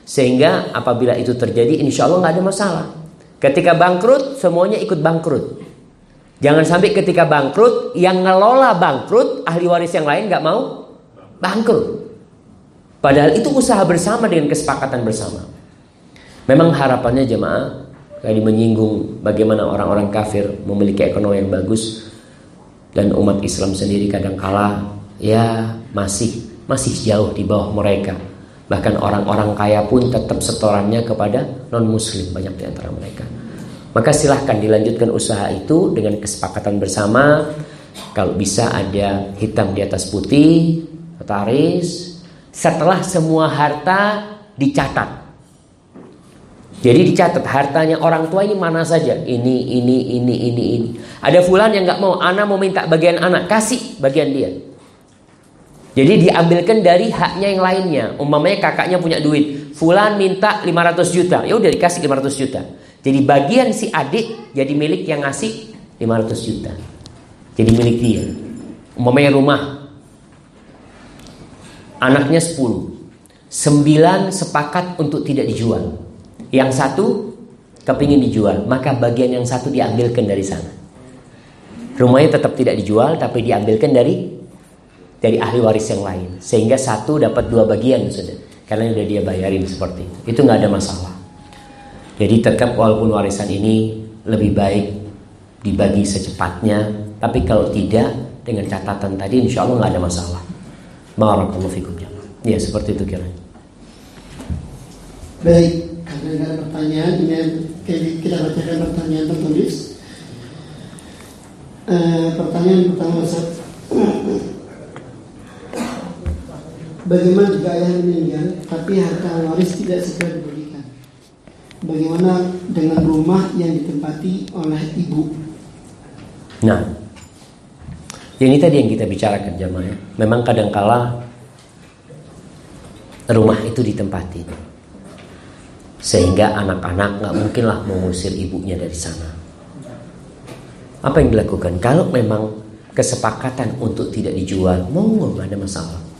Sehingga apabila itu terjadi insya Allah nggak ada masalah. Ketika bangkrut semuanya ikut bangkrut. Jangan sampai ketika bangkrut yang ngelola bangkrut ahli waris yang lain nggak mau bangkrut. Padahal itu usaha bersama dengan kesepakatan bersama. Memang harapannya jemaah kayak menyinggung bagaimana orang-orang kafir memiliki ekonomi yang bagus dan umat Islam sendiri kadang kala ya masih masih jauh di bawah mereka. Bahkan orang-orang kaya pun tetap setorannya kepada non muslim banyak di antara mereka. Maka silahkan dilanjutkan usaha itu dengan kesepakatan bersama. Kalau bisa ada hitam di atas putih, notaris. Setelah semua harta dicatat jadi dicatat hartanya orang tua ini mana saja. Ini, ini, ini, ini, ini. Ada fulan yang nggak mau, anak mau minta bagian anak, kasih bagian dia. Jadi diambilkan dari haknya yang lainnya. Umpamanya kakaknya punya duit, fulan minta 500 juta, ya udah dikasih 500 juta. Jadi bagian si adik jadi milik yang ngasih 500 juta. Jadi milik dia. Umpamanya rumah. Anaknya 10. 9 sepakat untuk tidak dijual. Yang satu kepingin dijual, maka bagian yang satu diambilkan dari sana. Rumahnya tetap tidak dijual, tapi diambilkan dari dari ahli waris yang lain, sehingga satu dapat dua bagian sudah, karena sudah dia bayarin seperti itu. Itu nggak ada masalah. Jadi tetap walaupun warisan ini lebih baik dibagi secepatnya, tapi kalau tidak dengan catatan tadi, insya Allah nggak ada masalah. Barakallahu fikum Ya seperti itu kira. Baik, karena ada pertanyaan, ini kita bacakan pertanyaan tertulis. Uh, pertanyaan pertama Ustaz. Bagaimana jika ayah meninggal tapi harta waris tidak segera diberikan? Bagaimana dengan rumah yang ditempati oleh ibu? Nah, ini tadi yang kita bicarakan jamaah. Ya. Memang kadangkala rumah itu ditempati sehingga anak-anak nggak mungkinlah mengusir ibunya dari sana. Apa yang dilakukan? Kalau memang kesepakatan untuk tidak dijual, monggo nggak ada masalah.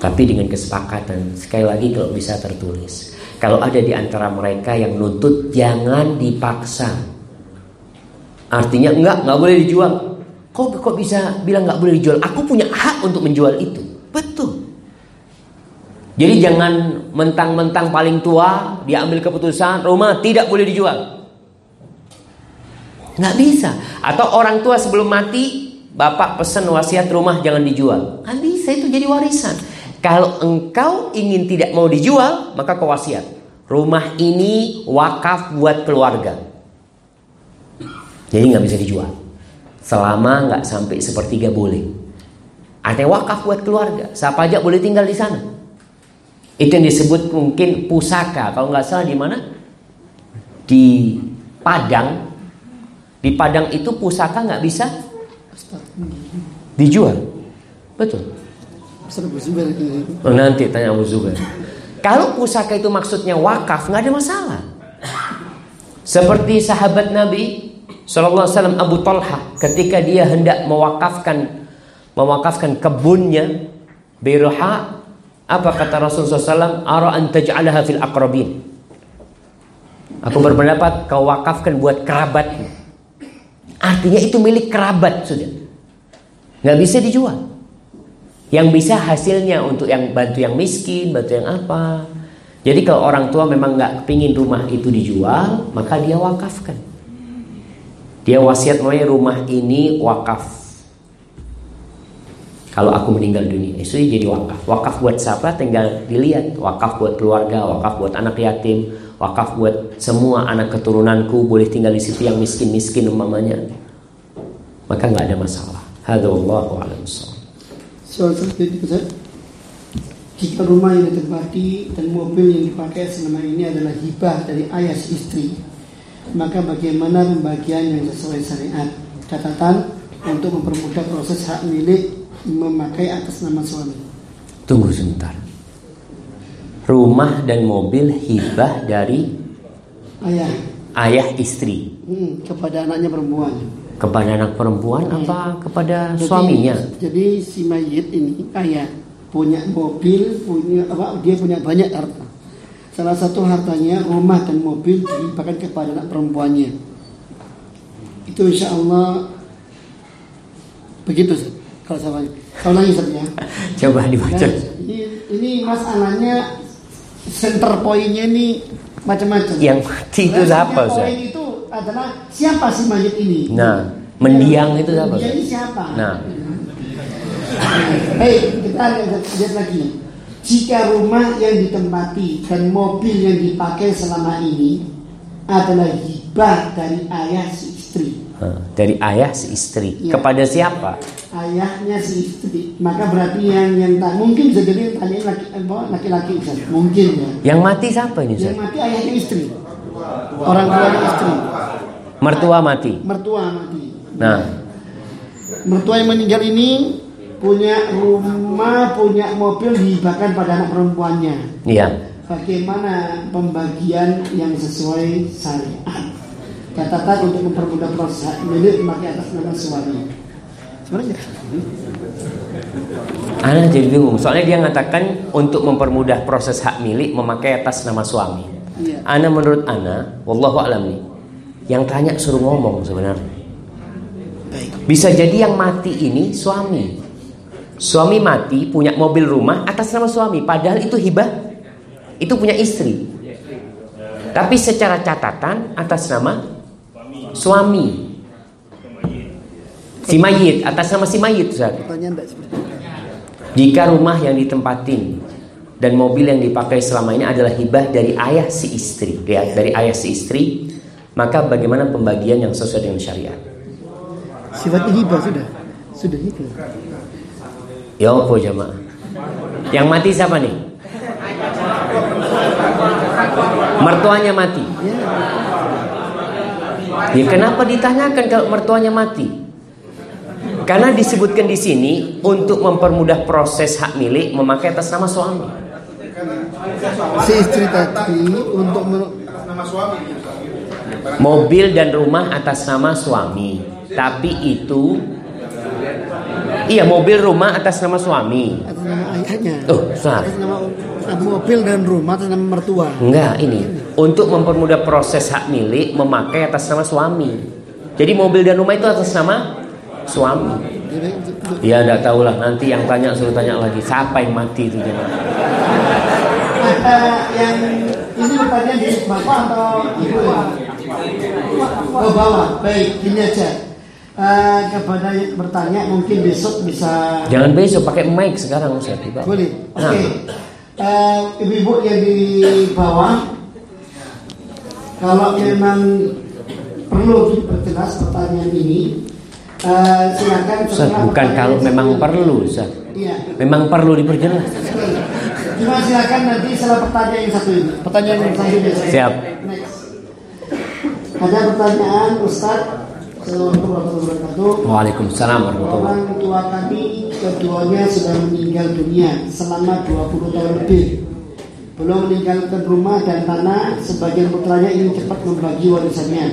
Tapi dengan kesepakatan, sekali lagi kalau bisa tertulis. Kalau ada di antara mereka yang nuntut, jangan dipaksa. Artinya enggak, nggak boleh dijual. Kok kok bisa bilang nggak boleh dijual? Aku punya hak untuk menjual itu. Betul. Jadi jangan mentang-mentang paling tua diambil keputusan rumah tidak boleh dijual. Nggak bisa. Atau orang tua sebelum mati bapak pesan wasiat rumah jangan dijual. Nggak bisa itu jadi warisan. Kalau engkau ingin tidak mau dijual maka kau wasiat. Rumah ini wakaf buat keluarga. Jadi nggak bisa dijual. Selama nggak sampai sepertiga boleh. Ada wakaf buat keluarga. Siapa aja boleh tinggal di sana. Itu yang disebut mungkin pusaka. Kalau nggak salah di mana? Di Padang, di Padang itu pusaka nggak bisa dijual. Betul. Oh, nanti tanya Abu Zubair. Kalau pusaka itu maksudnya wakaf, nggak ada masalah. Seperti sahabat Nabi Sallallahu Alaihi Wasallam Abu Talha ketika dia hendak mewakafkan mewakafkan kebunnya Biruha apa kata Rasulullah SAW ara fil aqrabin. Aku berpendapat kau wakafkan buat kerabatmu. Artinya itu milik kerabat sudah. Nggak bisa dijual yang bisa hasilnya untuk yang bantu yang miskin bantu yang apa jadi kalau orang tua memang nggak pingin rumah itu dijual, maka dia wakafkan. Dia wasiat mulai rumah ini wakaf. Kalau aku meninggal dunia, itu jadi wakaf. Wakaf buat siapa? Tinggal dilihat. Wakaf buat keluarga, wakaf buat anak yatim, wakaf buat semua anak keturunanku boleh tinggal di situ yang miskin-miskin umpamanya. Maka nggak ada masalah. Hadallahu a'lam Soal seperti itu Ustaz. Jika rumah yang ditempati dan mobil yang dipakai selama ini adalah hibah dari ayah si istri, maka bagaimana pembagian yang sesuai syariat? Catatan untuk mempermudah proses hak milik memakai atas nama suami. Tunggu sebentar. Rumah dan mobil hibah dari Ayah ayah istri hmm, kepada anaknya perempuan. Kepada anak perempuan apa kepada Jadi- suaminya? Jadi si mayit ini ayah punya mobil, punya apa? Dia punya banyak harta. Salah satu hartanya rumah dan mobil dihibahkan kepada anak perempuannya. Itu insya Allah begitu Ustaz. Kalau saya kalau lagi Ustaz ya. Coba dibaca. Dan ini, ini masalahnya center poinnya ini macam-macam. Yang mati itu center Ustaz? Adalah siapa sih mayit ini? Nah, mendiang itu siapa? Mendiang ini siapa? Nah, Baik, kita lihat lihat lagi. Jika rumah yang ditempati dan mobil yang dipakai selama ini adalah hibah dari ayah si istri, eh, dari ayah si istri Iya. kepada siapa? ayahnya si istri, maka berarti yang yang tak mungkin bisa jadi yang tanya laki apa, laki-laki Ustaz. mungkin ya. Yang mati siapa ini? Yang mati ayahnya istri, orang tuanya istri, Mertua mati. mertua mati. Nah, Mertua yang meninggal ini punya rumah, punya mobil dihibahkan pada anak perempuannya. iya. Bagaimana pembagian yang sesuai syariat? Catatan untuk mempermudah proses hak milik memakai atas nama suami. Sebenarnya Ana jadi bingung. Soalnya dia mengatakan untuk mempermudah proses hak milik memakai atas nama suami. Iya. Ana menurut Ana, wallahu alam nih. Yang tanya suruh ngomong sebenarnya. Bisa jadi yang mati ini suami. Suami mati punya mobil rumah atas nama suami, padahal itu hibah. Itu punya istri. Tapi secara catatan atas nama suami. Si mayit atas nama si mayit. Jika rumah yang ditempatin dan mobil yang dipakai selama ini adalah hibah dari ayah si istri, ya, dari ayah si istri, maka bagaimana pembagian yang sesuai dengan syariat? Sifatnya hibah sudah. Sudah hibah. Ya apa jamaah? Yang mati siapa nih? Mertuanya mati. Ya kenapa ditanyakan kalau mertuanya mati? Karena disebutkan di sini untuk mempermudah proses hak milik memakai atas nama suami. Si istri tadi untuk men- Mobil dan rumah atas nama suami. Tapi itu Iya, mobil rumah atas nama suami. atas nama ayahnya. Oh, Ustaz. Atas nama mobil dan rumah atas nama mertua. Enggak, ini untuk mempermudah proses hak milik memakai atas nama suami. Jadi mobil dan rumah itu atas nama suami. Ya enggak tahu lah nanti yang tanya suruh tanya lagi siapa yang mati itu jemaah. Ada yang ini pertanyaan di bapak atau ibu ya? Oh bawah, baik, ini aja. Eh, kepada yang bertanya mungkin besok bisa Jangan besok pakai mic sekarang Ustaz. Tiba. boleh. Oke. Nah. Eh, ibu-ibu yang di bawah, kalau memang perlu diperjelas pertanyaan ini, eh, silakan. Ustaz, bukan kalau memang perlu Ustaz. Iya. Memang perlu diperjelas. Cuma silakan nanti setelah pertanyaan yang satu ini. Pertanyaan yang selanjutnya. Siap. Next. Ada pertanyaan Ustaz Assalamualaikum warahmatullahi wabarakatuh Waalaikumsalam warahmatullahi Orang tua kami keduanya sudah meninggal dunia selama 20 tahun lebih Belum meninggalkan rumah dan tanah Sebagian putranya ingin cepat membagi warisannya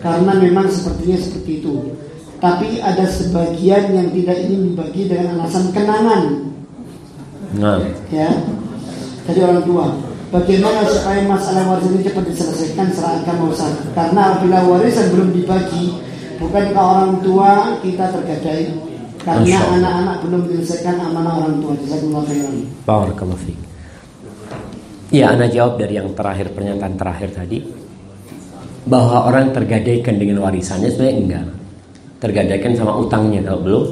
Karena memang sepertinya seperti itu Tapi ada sebagian yang tidak ingin dibagi dengan alasan kenangan Nah, ya dari orang tua. Bagaimana supaya masalah warisan ini cepat diselesaikan agama Ustaz? Karena apabila warisan belum dibagi, bukan ke orang tua kita tergadai. Karena anak-anak belum menyelesaikan amanah orang tua. Jazakumullah khairan. Barakallahu fiik. Ya, Anda jawab dari yang terakhir pernyataan terakhir tadi bahwa orang tergadaikan dengan warisannya sebenarnya enggak. Tergadaikan sama utangnya kalau belum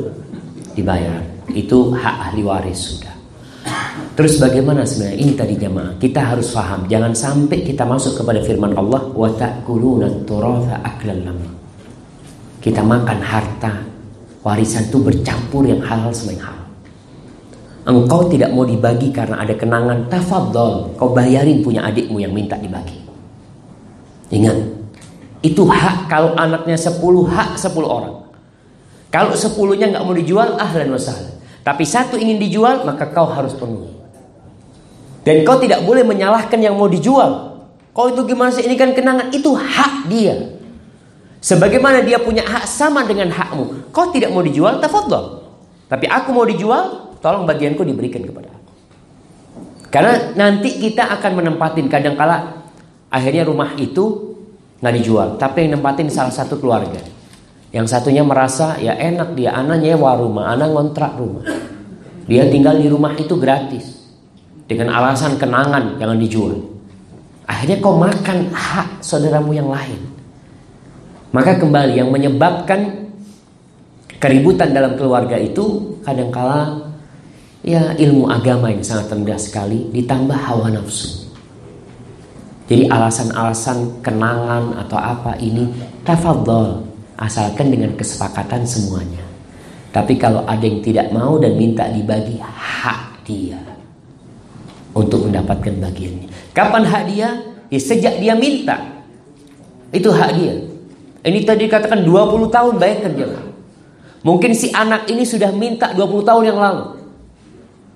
dibayar. Itu hak ahli waris sudah. Terus bagaimana sebenarnya ini tadi jamaah? Kita harus paham jangan sampai kita masuk kepada firman Allah wa ta'kuluna turatha aklan. Kita makan harta warisan itu bercampur yang halal sama yang haram. Engkau tidak mau dibagi karena ada kenangan tafadhol, kau bayarin punya adikmu yang minta dibagi. Ingat, itu hak kalau anaknya 10 hak 10 orang. Kalau 10-nya nggak mau dijual, ahlan wa sahlan. Tapi satu ingin dijual, maka kau harus penuhi. Dan kau tidak boleh menyalahkan yang mau dijual. Kau itu gimana sih? Ini kan kenangan. Itu hak dia. Sebagaimana dia punya hak sama dengan hakmu. Kau tidak mau dijual, tafadhol. Tapi aku mau dijual, tolong bagianku diberikan kepada aku. Karena nanti kita akan menempatin kadangkala akhirnya rumah itu nggak dijual, tapi yang nempatin salah satu keluarga. Yang satunya merasa ya enak dia anak nyewa rumah, anak ngontrak rumah. Dia tinggal di rumah itu gratis dengan alasan kenangan jangan dijual. Akhirnya kau makan hak saudaramu yang lain. Maka kembali yang menyebabkan keributan dalam keluarga itu kadangkala ya ilmu agama yang sangat rendah sekali ditambah hawa nafsu. Jadi alasan-alasan kenangan atau apa ini tafadhol asalkan dengan kesepakatan semuanya. Tapi kalau ada yang tidak mau dan minta dibagi hak dia untuk mendapatkan bagiannya. Kapan hak dia? Ya sejak dia minta. Itu hak dia. Ini tadi katakan 20 tahun bayangkan jangan. Mungkin si anak ini sudah minta 20 tahun yang lalu.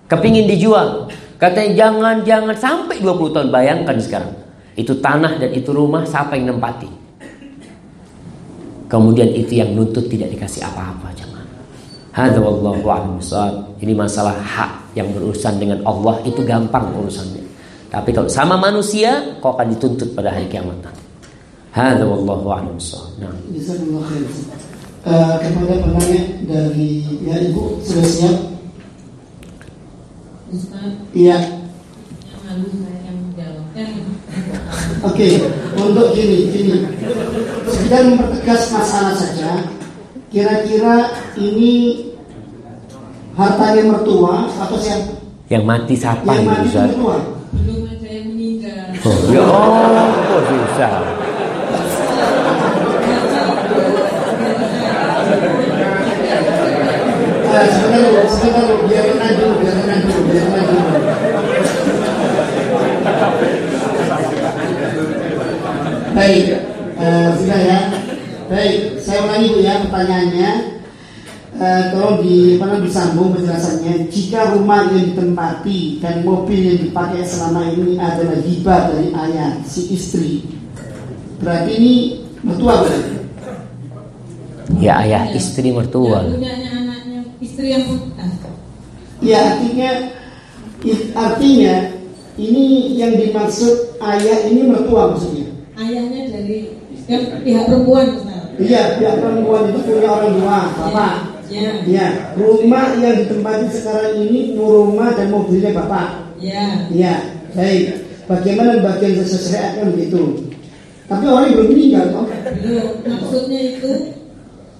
Kepingin dijual. Katanya jangan jangan sampai 20 tahun bayangkan sekarang. Itu tanah dan itu rumah siapa yang nempati? Kemudian itu yang nuntut tidak dikasih apa-apa jangan. Hadza wallahu. Ini masalah hak yang berurusan dengan Allah itu gampang urusannya. Tapi kalau sama manusia kau akan dituntut pada hari kiamat nanti. Hadza wallahu a'lam. Nah. Jazakumullah khairan. Eh, kepada penanya dari ya Ibu sudah siap? Ustaz, Iya. yang lalu saya yang menjawabkan Oke, untuk gini, gini. Sekedar mempertegas masalah saja. Kira-kira ini hartanya mertua atau siapa? Yang mati siapa Yang mati Ustaz? mertua. belum ada yang meninggal. Oh, ya oh, kok bisa? Sebentar dulu, sebentar dulu, biar tenang dulu, biar tenang dulu, biar tenang dulu. Baik, eh, sudah ya. Baik, saya ulangi bu ya pertanyaannya. Eh, tolong di mana disambung penjelasannya. Jika rumah yang ditempati dan mobil yang dipakai selama ini adalah hibah dari ayah si istri, berarti ini mertua berarti. Ya ayah istri mertua. Yang punyanya anaknya istri yang Ya artinya artinya ini yang dimaksud ayah ini mertua maksudnya. ayahnya dari yang pihak perempuan. Iya, pihak perempuan itu punya orang tua, bapak. Ya. Iya, rumah yang ditempati sekarang ini rumah dan mobilnya bapak. Ya. Iya, baik. Bagaimana bagian sesuai syariat kan begitu. Tapi orang belum meninggal. Belum. Maksudnya itu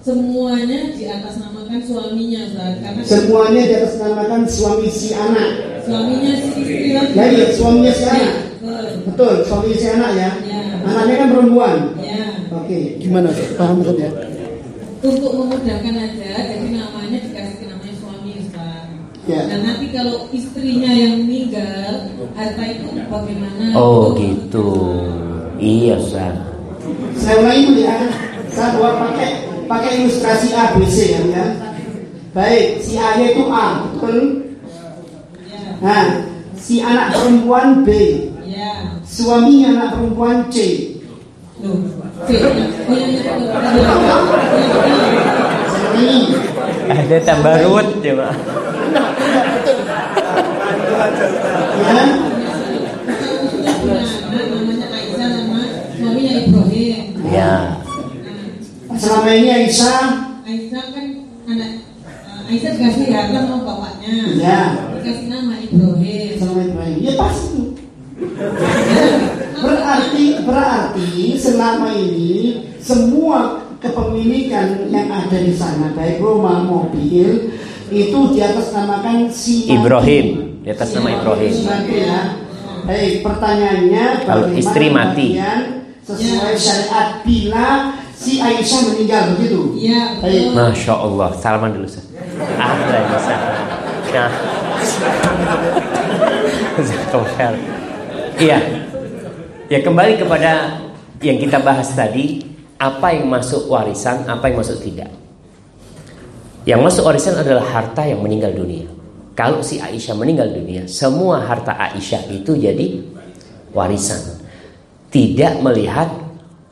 semuanya di atas namakan suaminya Ustaz. Karena Semuanya di atas namakan suami si anak. suaminya si istri. Ya, iya, suaminya si anak. Betul. Betul, suami si anak ya. Ya. Anaknya kan perempuan. Ya. Oke, gimana? Paham maksudnya? Untuk memudahkan aja, jadi namanya dikasih namanya suami Ustaz. Ya. Dan nanti kalau istrinya yang meninggal, harta itu bagaimana? Oh gitu. Iya Ustaz. Saya ulangi ya. Saya buat pakai pakai ilustrasi ABC ya, ya. Baik, si A itu A, betul? Nah, si anak perempuan B, Ya. suaminya anak perempuan C. Loh. Ada tambah ruwet ya, Pak. Ya. Ya. selama ini Aisyah Aisyah kan anak eh, Aisyah dikasih harta sama bapaknya. Ya. Dikasih nama Ibrahim. sama Ibrahim. Ya pasti. Berarti selama ini semua kepemilikan yang ada di sana baik rumah mobil itu di atas namakan si. Ibrahim, di atas nama Ibrahim. Mati ya. Baik, pertanyaannya Kalau istri mati. sesuai syariat bila si Aisyah meninggal begitu? Iya, Baik. Masya Allah, salaman dulu. Ahlan. Nah. Jazakallah khair. Iya. Ya kembali kepada yang kita bahas tadi, apa yang masuk warisan, apa yang masuk tidak. Yang masuk warisan adalah harta yang meninggal dunia. Kalau si Aisyah meninggal dunia, semua harta Aisyah itu jadi warisan. Tidak melihat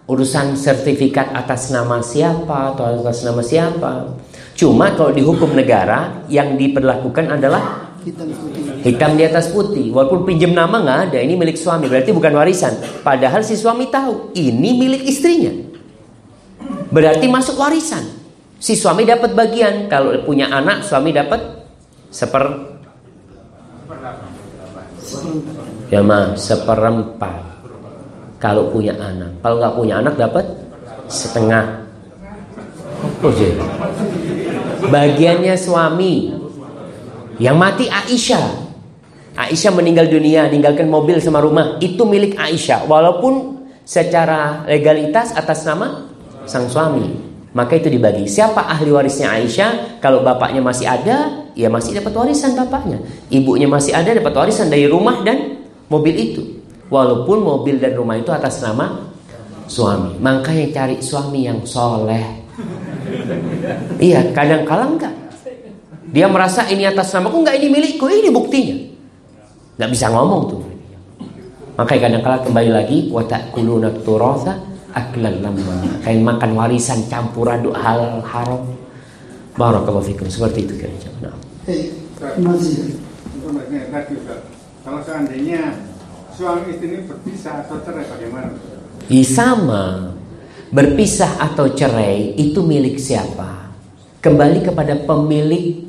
urusan sertifikat atas nama siapa atau atas nama siapa. Cuma kalau dihukum negara yang diperlakukan adalah Hitam putih. hitam di atas putih. Walaupun pinjam nama nggak ada, ini milik suami. Berarti bukan warisan. Padahal si suami tahu ini milik istrinya. Berarti masuk warisan. Si suami dapat bagian. Kalau punya anak, suami dapat seper ya mah seperempat. Kalau punya anak. Kalau nggak punya anak dapat setengah. Oh, jadi. Bagiannya suami yang mati Aisyah. Aisyah meninggal dunia, meninggalkan mobil sama rumah. Itu milik Aisyah. Walaupun secara legalitas atas nama sang suami. Maka itu dibagi. Siapa ahli warisnya Aisyah? Kalau bapaknya masih ada, ya masih dapat warisan bapaknya. Ibunya masih ada, dapat warisan dari rumah dan mobil itu. Walaupun mobil dan rumah itu atas nama suami. Maka yang cari suami yang soleh. Iya, kadang kala enggak. Dia merasa ini atas namaku enggak ini milikku, ini buktinya. Enggak bisa ngomong tuh. Makanya kadang-kala kembali lagi wa ta'kuluna turatha aklan lamma. Kayak makan warisan campur aduk hal haram. Barakallahu fikum. Seperti itu kira-kira. Nah. Ustaz. Kalau seandainya suami istri ini berpisah atau cerai bagaimana? I sama berpisah atau cerai itu milik siapa? Kembali kepada pemilik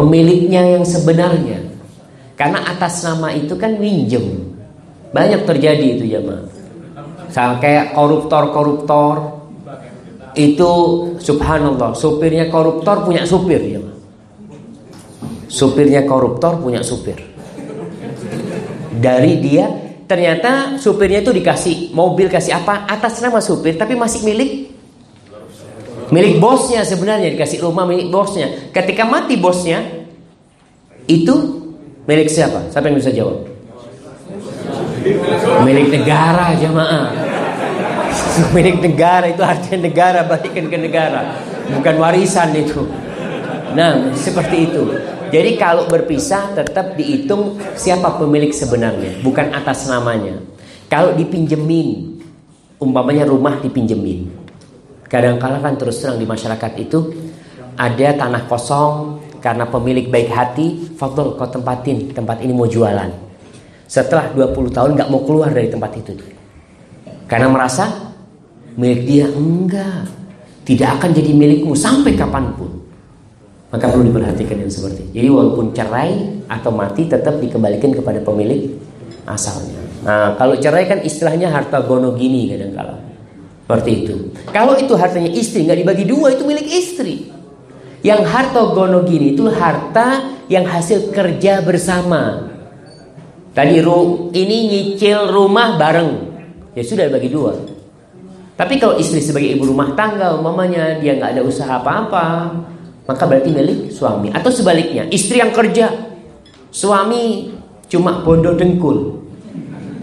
pemiliknya yang sebenarnya. Karena atas nama itu kan minjem. Banyak terjadi itu ma. Sama kayak koruptor-koruptor itu subhanallah supirnya koruptor punya supir ma. Supirnya koruptor punya supir. Dari dia ternyata supirnya itu dikasih mobil kasih apa atas nama supir tapi masih milik milik bosnya sebenarnya dikasih rumah milik bosnya. Ketika mati bosnya itu milik siapa? Siapa yang bisa jawab? Milik negara jamaah. Milik negara itu artinya negara balikkan ke negara. Bukan warisan itu. Nah seperti itu. Jadi kalau berpisah tetap dihitung siapa pemilik sebenarnya, bukan atas namanya. Kalau dipinjemin, umpamanya rumah dipinjemin. Kadang-kala kan terus terang di masyarakat itu ada tanah kosong karena pemilik baik hati, Fadl kau tempatin, tempat ini mau jualan. Setelah 20 tahun nggak mau keluar dari tempat itu. Karena merasa milik dia enggak, tidak akan jadi milikmu sampai kapan pun. Maka perlu diperhatikan yang seperti itu. Jadi walaupun cerai atau mati tetap dikembalikan kepada pemilik asalnya. Nah, kalau cerai kan istilahnya harta gono gini kadang-kala. Seperti itu. Kalau itu hartanya istri nggak dibagi dua itu milik istri. Yang harta gono gini itu harta yang hasil kerja bersama. Tadi ru ini nyicil rumah bareng. Ya sudah dibagi dua. Tapi kalau istri sebagai ibu rumah tangga, mamanya dia nggak ada usaha apa-apa, maka berarti milik suami atau sebaliknya istri yang kerja suami cuma bodoh dengkul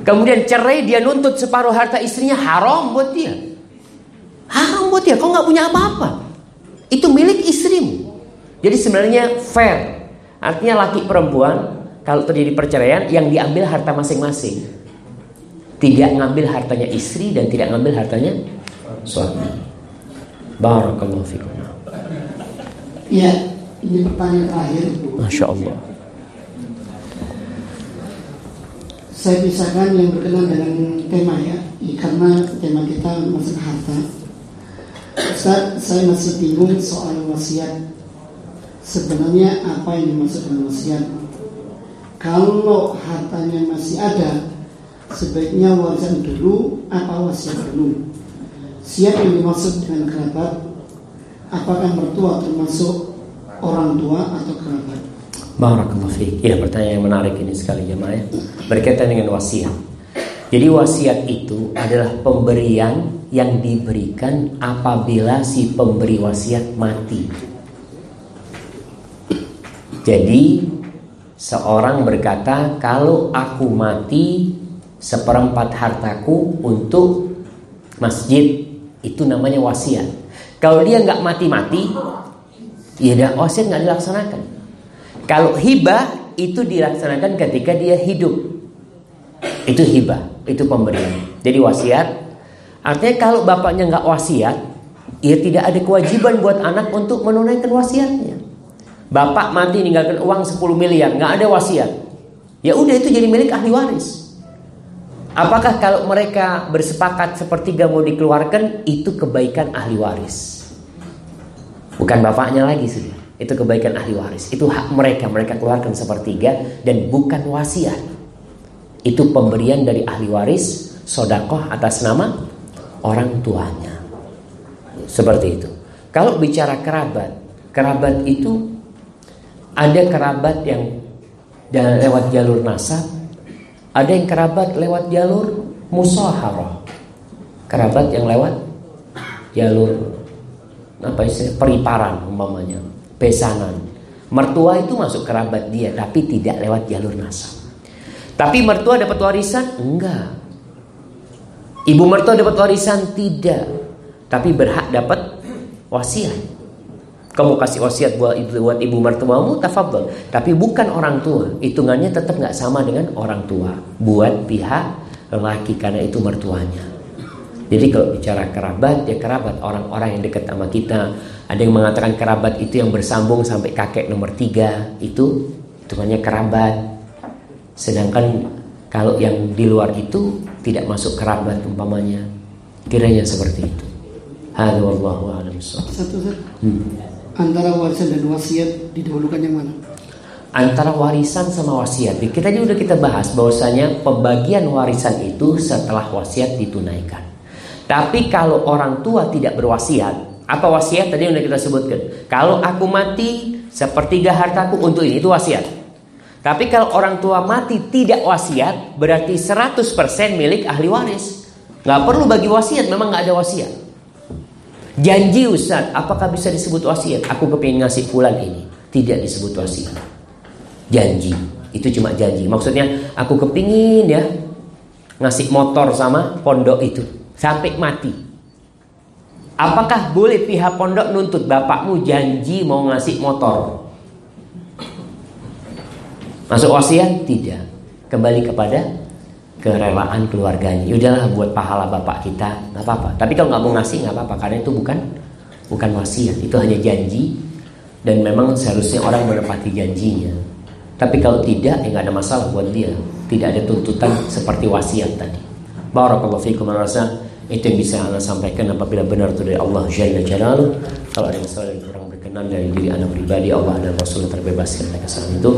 Kemudian cerai dia nuntut separuh harta istrinya haram buat dia. Haram buat dia, kau nggak punya apa-apa. Itu milik istrimu. Jadi sebenarnya fair. Artinya laki perempuan kalau terjadi perceraian yang diambil harta masing-masing. Tidak ngambil hartanya istri dan tidak ngambil hartanya suami. Barakallahu fikum. Ya, ini pertanyaan terakhir. Masya Allah. Saya pisahkan yang berkenaan dengan tema ya, karena tema kita masalah harta. Ustaz, saya masih bingung soal wasiat. Sebenarnya apa yang dimaksud dengan wasiat? Kalau hartanya masih ada, sebaiknya warisan dulu apa wasiat dulu? Siapa yang dimaksud dengan kerabat? Apakah mertua termasuk orang tua atau kerabat? Barakallahu fiik. Ya, pertanyaan yang menarik ini sekali jemaah ya. Berkaitan dengan wasiat. Jadi wasiat itu adalah pemberian yang diberikan apabila si pemberi wasiat mati. Jadi seorang berkata, "Kalau aku mati, seperempat hartaku untuk masjid." Itu namanya wasiat. Kalau dia nggak mati-mati, ya dah wasiat nggak dilaksanakan. Kalau hibah itu dilaksanakan ketika dia hidup. Itu hibah, itu pemberian. Jadi wasiat artinya kalau bapaknya nggak wasiat, ya tidak ada kewajiban buat anak untuk menunaikan wasiatnya. Bapak mati ninggalkan uang 10 miliar, nggak ada wasiat. Ya udah itu jadi milik ahli waris. Apakah kalau mereka bersepakat sepertiga mau dikeluarkan itu kebaikan ahli waris? Bukan bapaknya lagi sudah. Itu kebaikan ahli waris. Itu hak mereka. Mereka keluarkan sepertiga dan bukan wasiat. Itu pemberian dari ahli waris sodakoh atas nama orang tuanya. Seperti itu. Kalau bicara kerabat, kerabat itu ada kerabat yang lewat jalur nasab, ada yang kerabat lewat jalur musaharah. Kerabat yang lewat jalur apa istilah periparan umpamanya pesanan. Mertua itu masuk kerabat dia tapi tidak lewat jalur nasab. Tapi mertua dapat warisan? Enggak. Ibu mertua dapat warisan? Tidak. Tapi berhak dapat wasiat. Kamu kasih wasiat buat ibu, buat ibu mertuamu, tafadhol. Tapi bukan orang tua. Hitungannya tetap nggak sama dengan orang tua. Buat pihak lelaki karena itu mertuanya. Jadi kalau bicara kerabat, ya kerabat orang-orang yang dekat sama kita. Ada yang mengatakan kerabat itu yang bersambung sampai kakek nomor tiga itu hitungannya kerabat. Sedangkan kalau yang di luar itu tidak masuk kerabat umpamanya. Kiranya seperti itu. Hada wallahu a'lam Satu Ustaz. Hmm. Antara warisan dan wasiat didahulukan yang mana? Antara warisan sama wasiat. Kita juga udah kita bahas bahwasanya pembagian warisan itu setelah wasiat ditunaikan. Tapi kalau orang tua tidak berwasiat, apa wasiat tadi yang udah kita sebutkan? Kalau aku mati, sepertiga hartaku untuk ini itu wasiat. Tapi kalau orang tua mati tidak wasiat, berarti 100% milik ahli waris. Gak perlu bagi wasiat, memang gak ada wasiat. Janji Ustaz, apakah bisa disebut wasiat? Aku kepingin ngasih pulang ini. Tidak disebut wasiat. Janji, itu cuma janji. Maksudnya aku kepingin ya ngasih motor sama pondok itu sampai mati. Apakah boleh pihak pondok nuntut bapakmu janji mau ngasih motor? Masuk wasiat? Tidak. Kembali kepada kerelaan keluarganya. Yaudahlah buat pahala bapak kita, nggak apa-apa. Tapi kalau nggak mau ngasih nggak apa-apa karena itu bukan bukan wasiat, itu hanya janji dan memang seharusnya orang menepati janjinya. Tapi kalau tidak, ya nggak ada masalah buat dia. Tidak ada tuntutan seperti wasiat tadi. Barakallahu fiikum itu yang bisa anda sampaikan apabila benar itu dari Allah Jalla Jalaluh. Kalau ada yang salah dan dari diri anda pribadi, Allah dan Rasul terbebaskan dari kesalahan itu.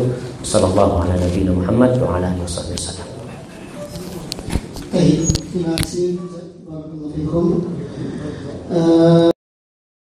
Sallallahu ala nabiyina Muhammad wa ala alihi wasallam. Baik, terima kasih.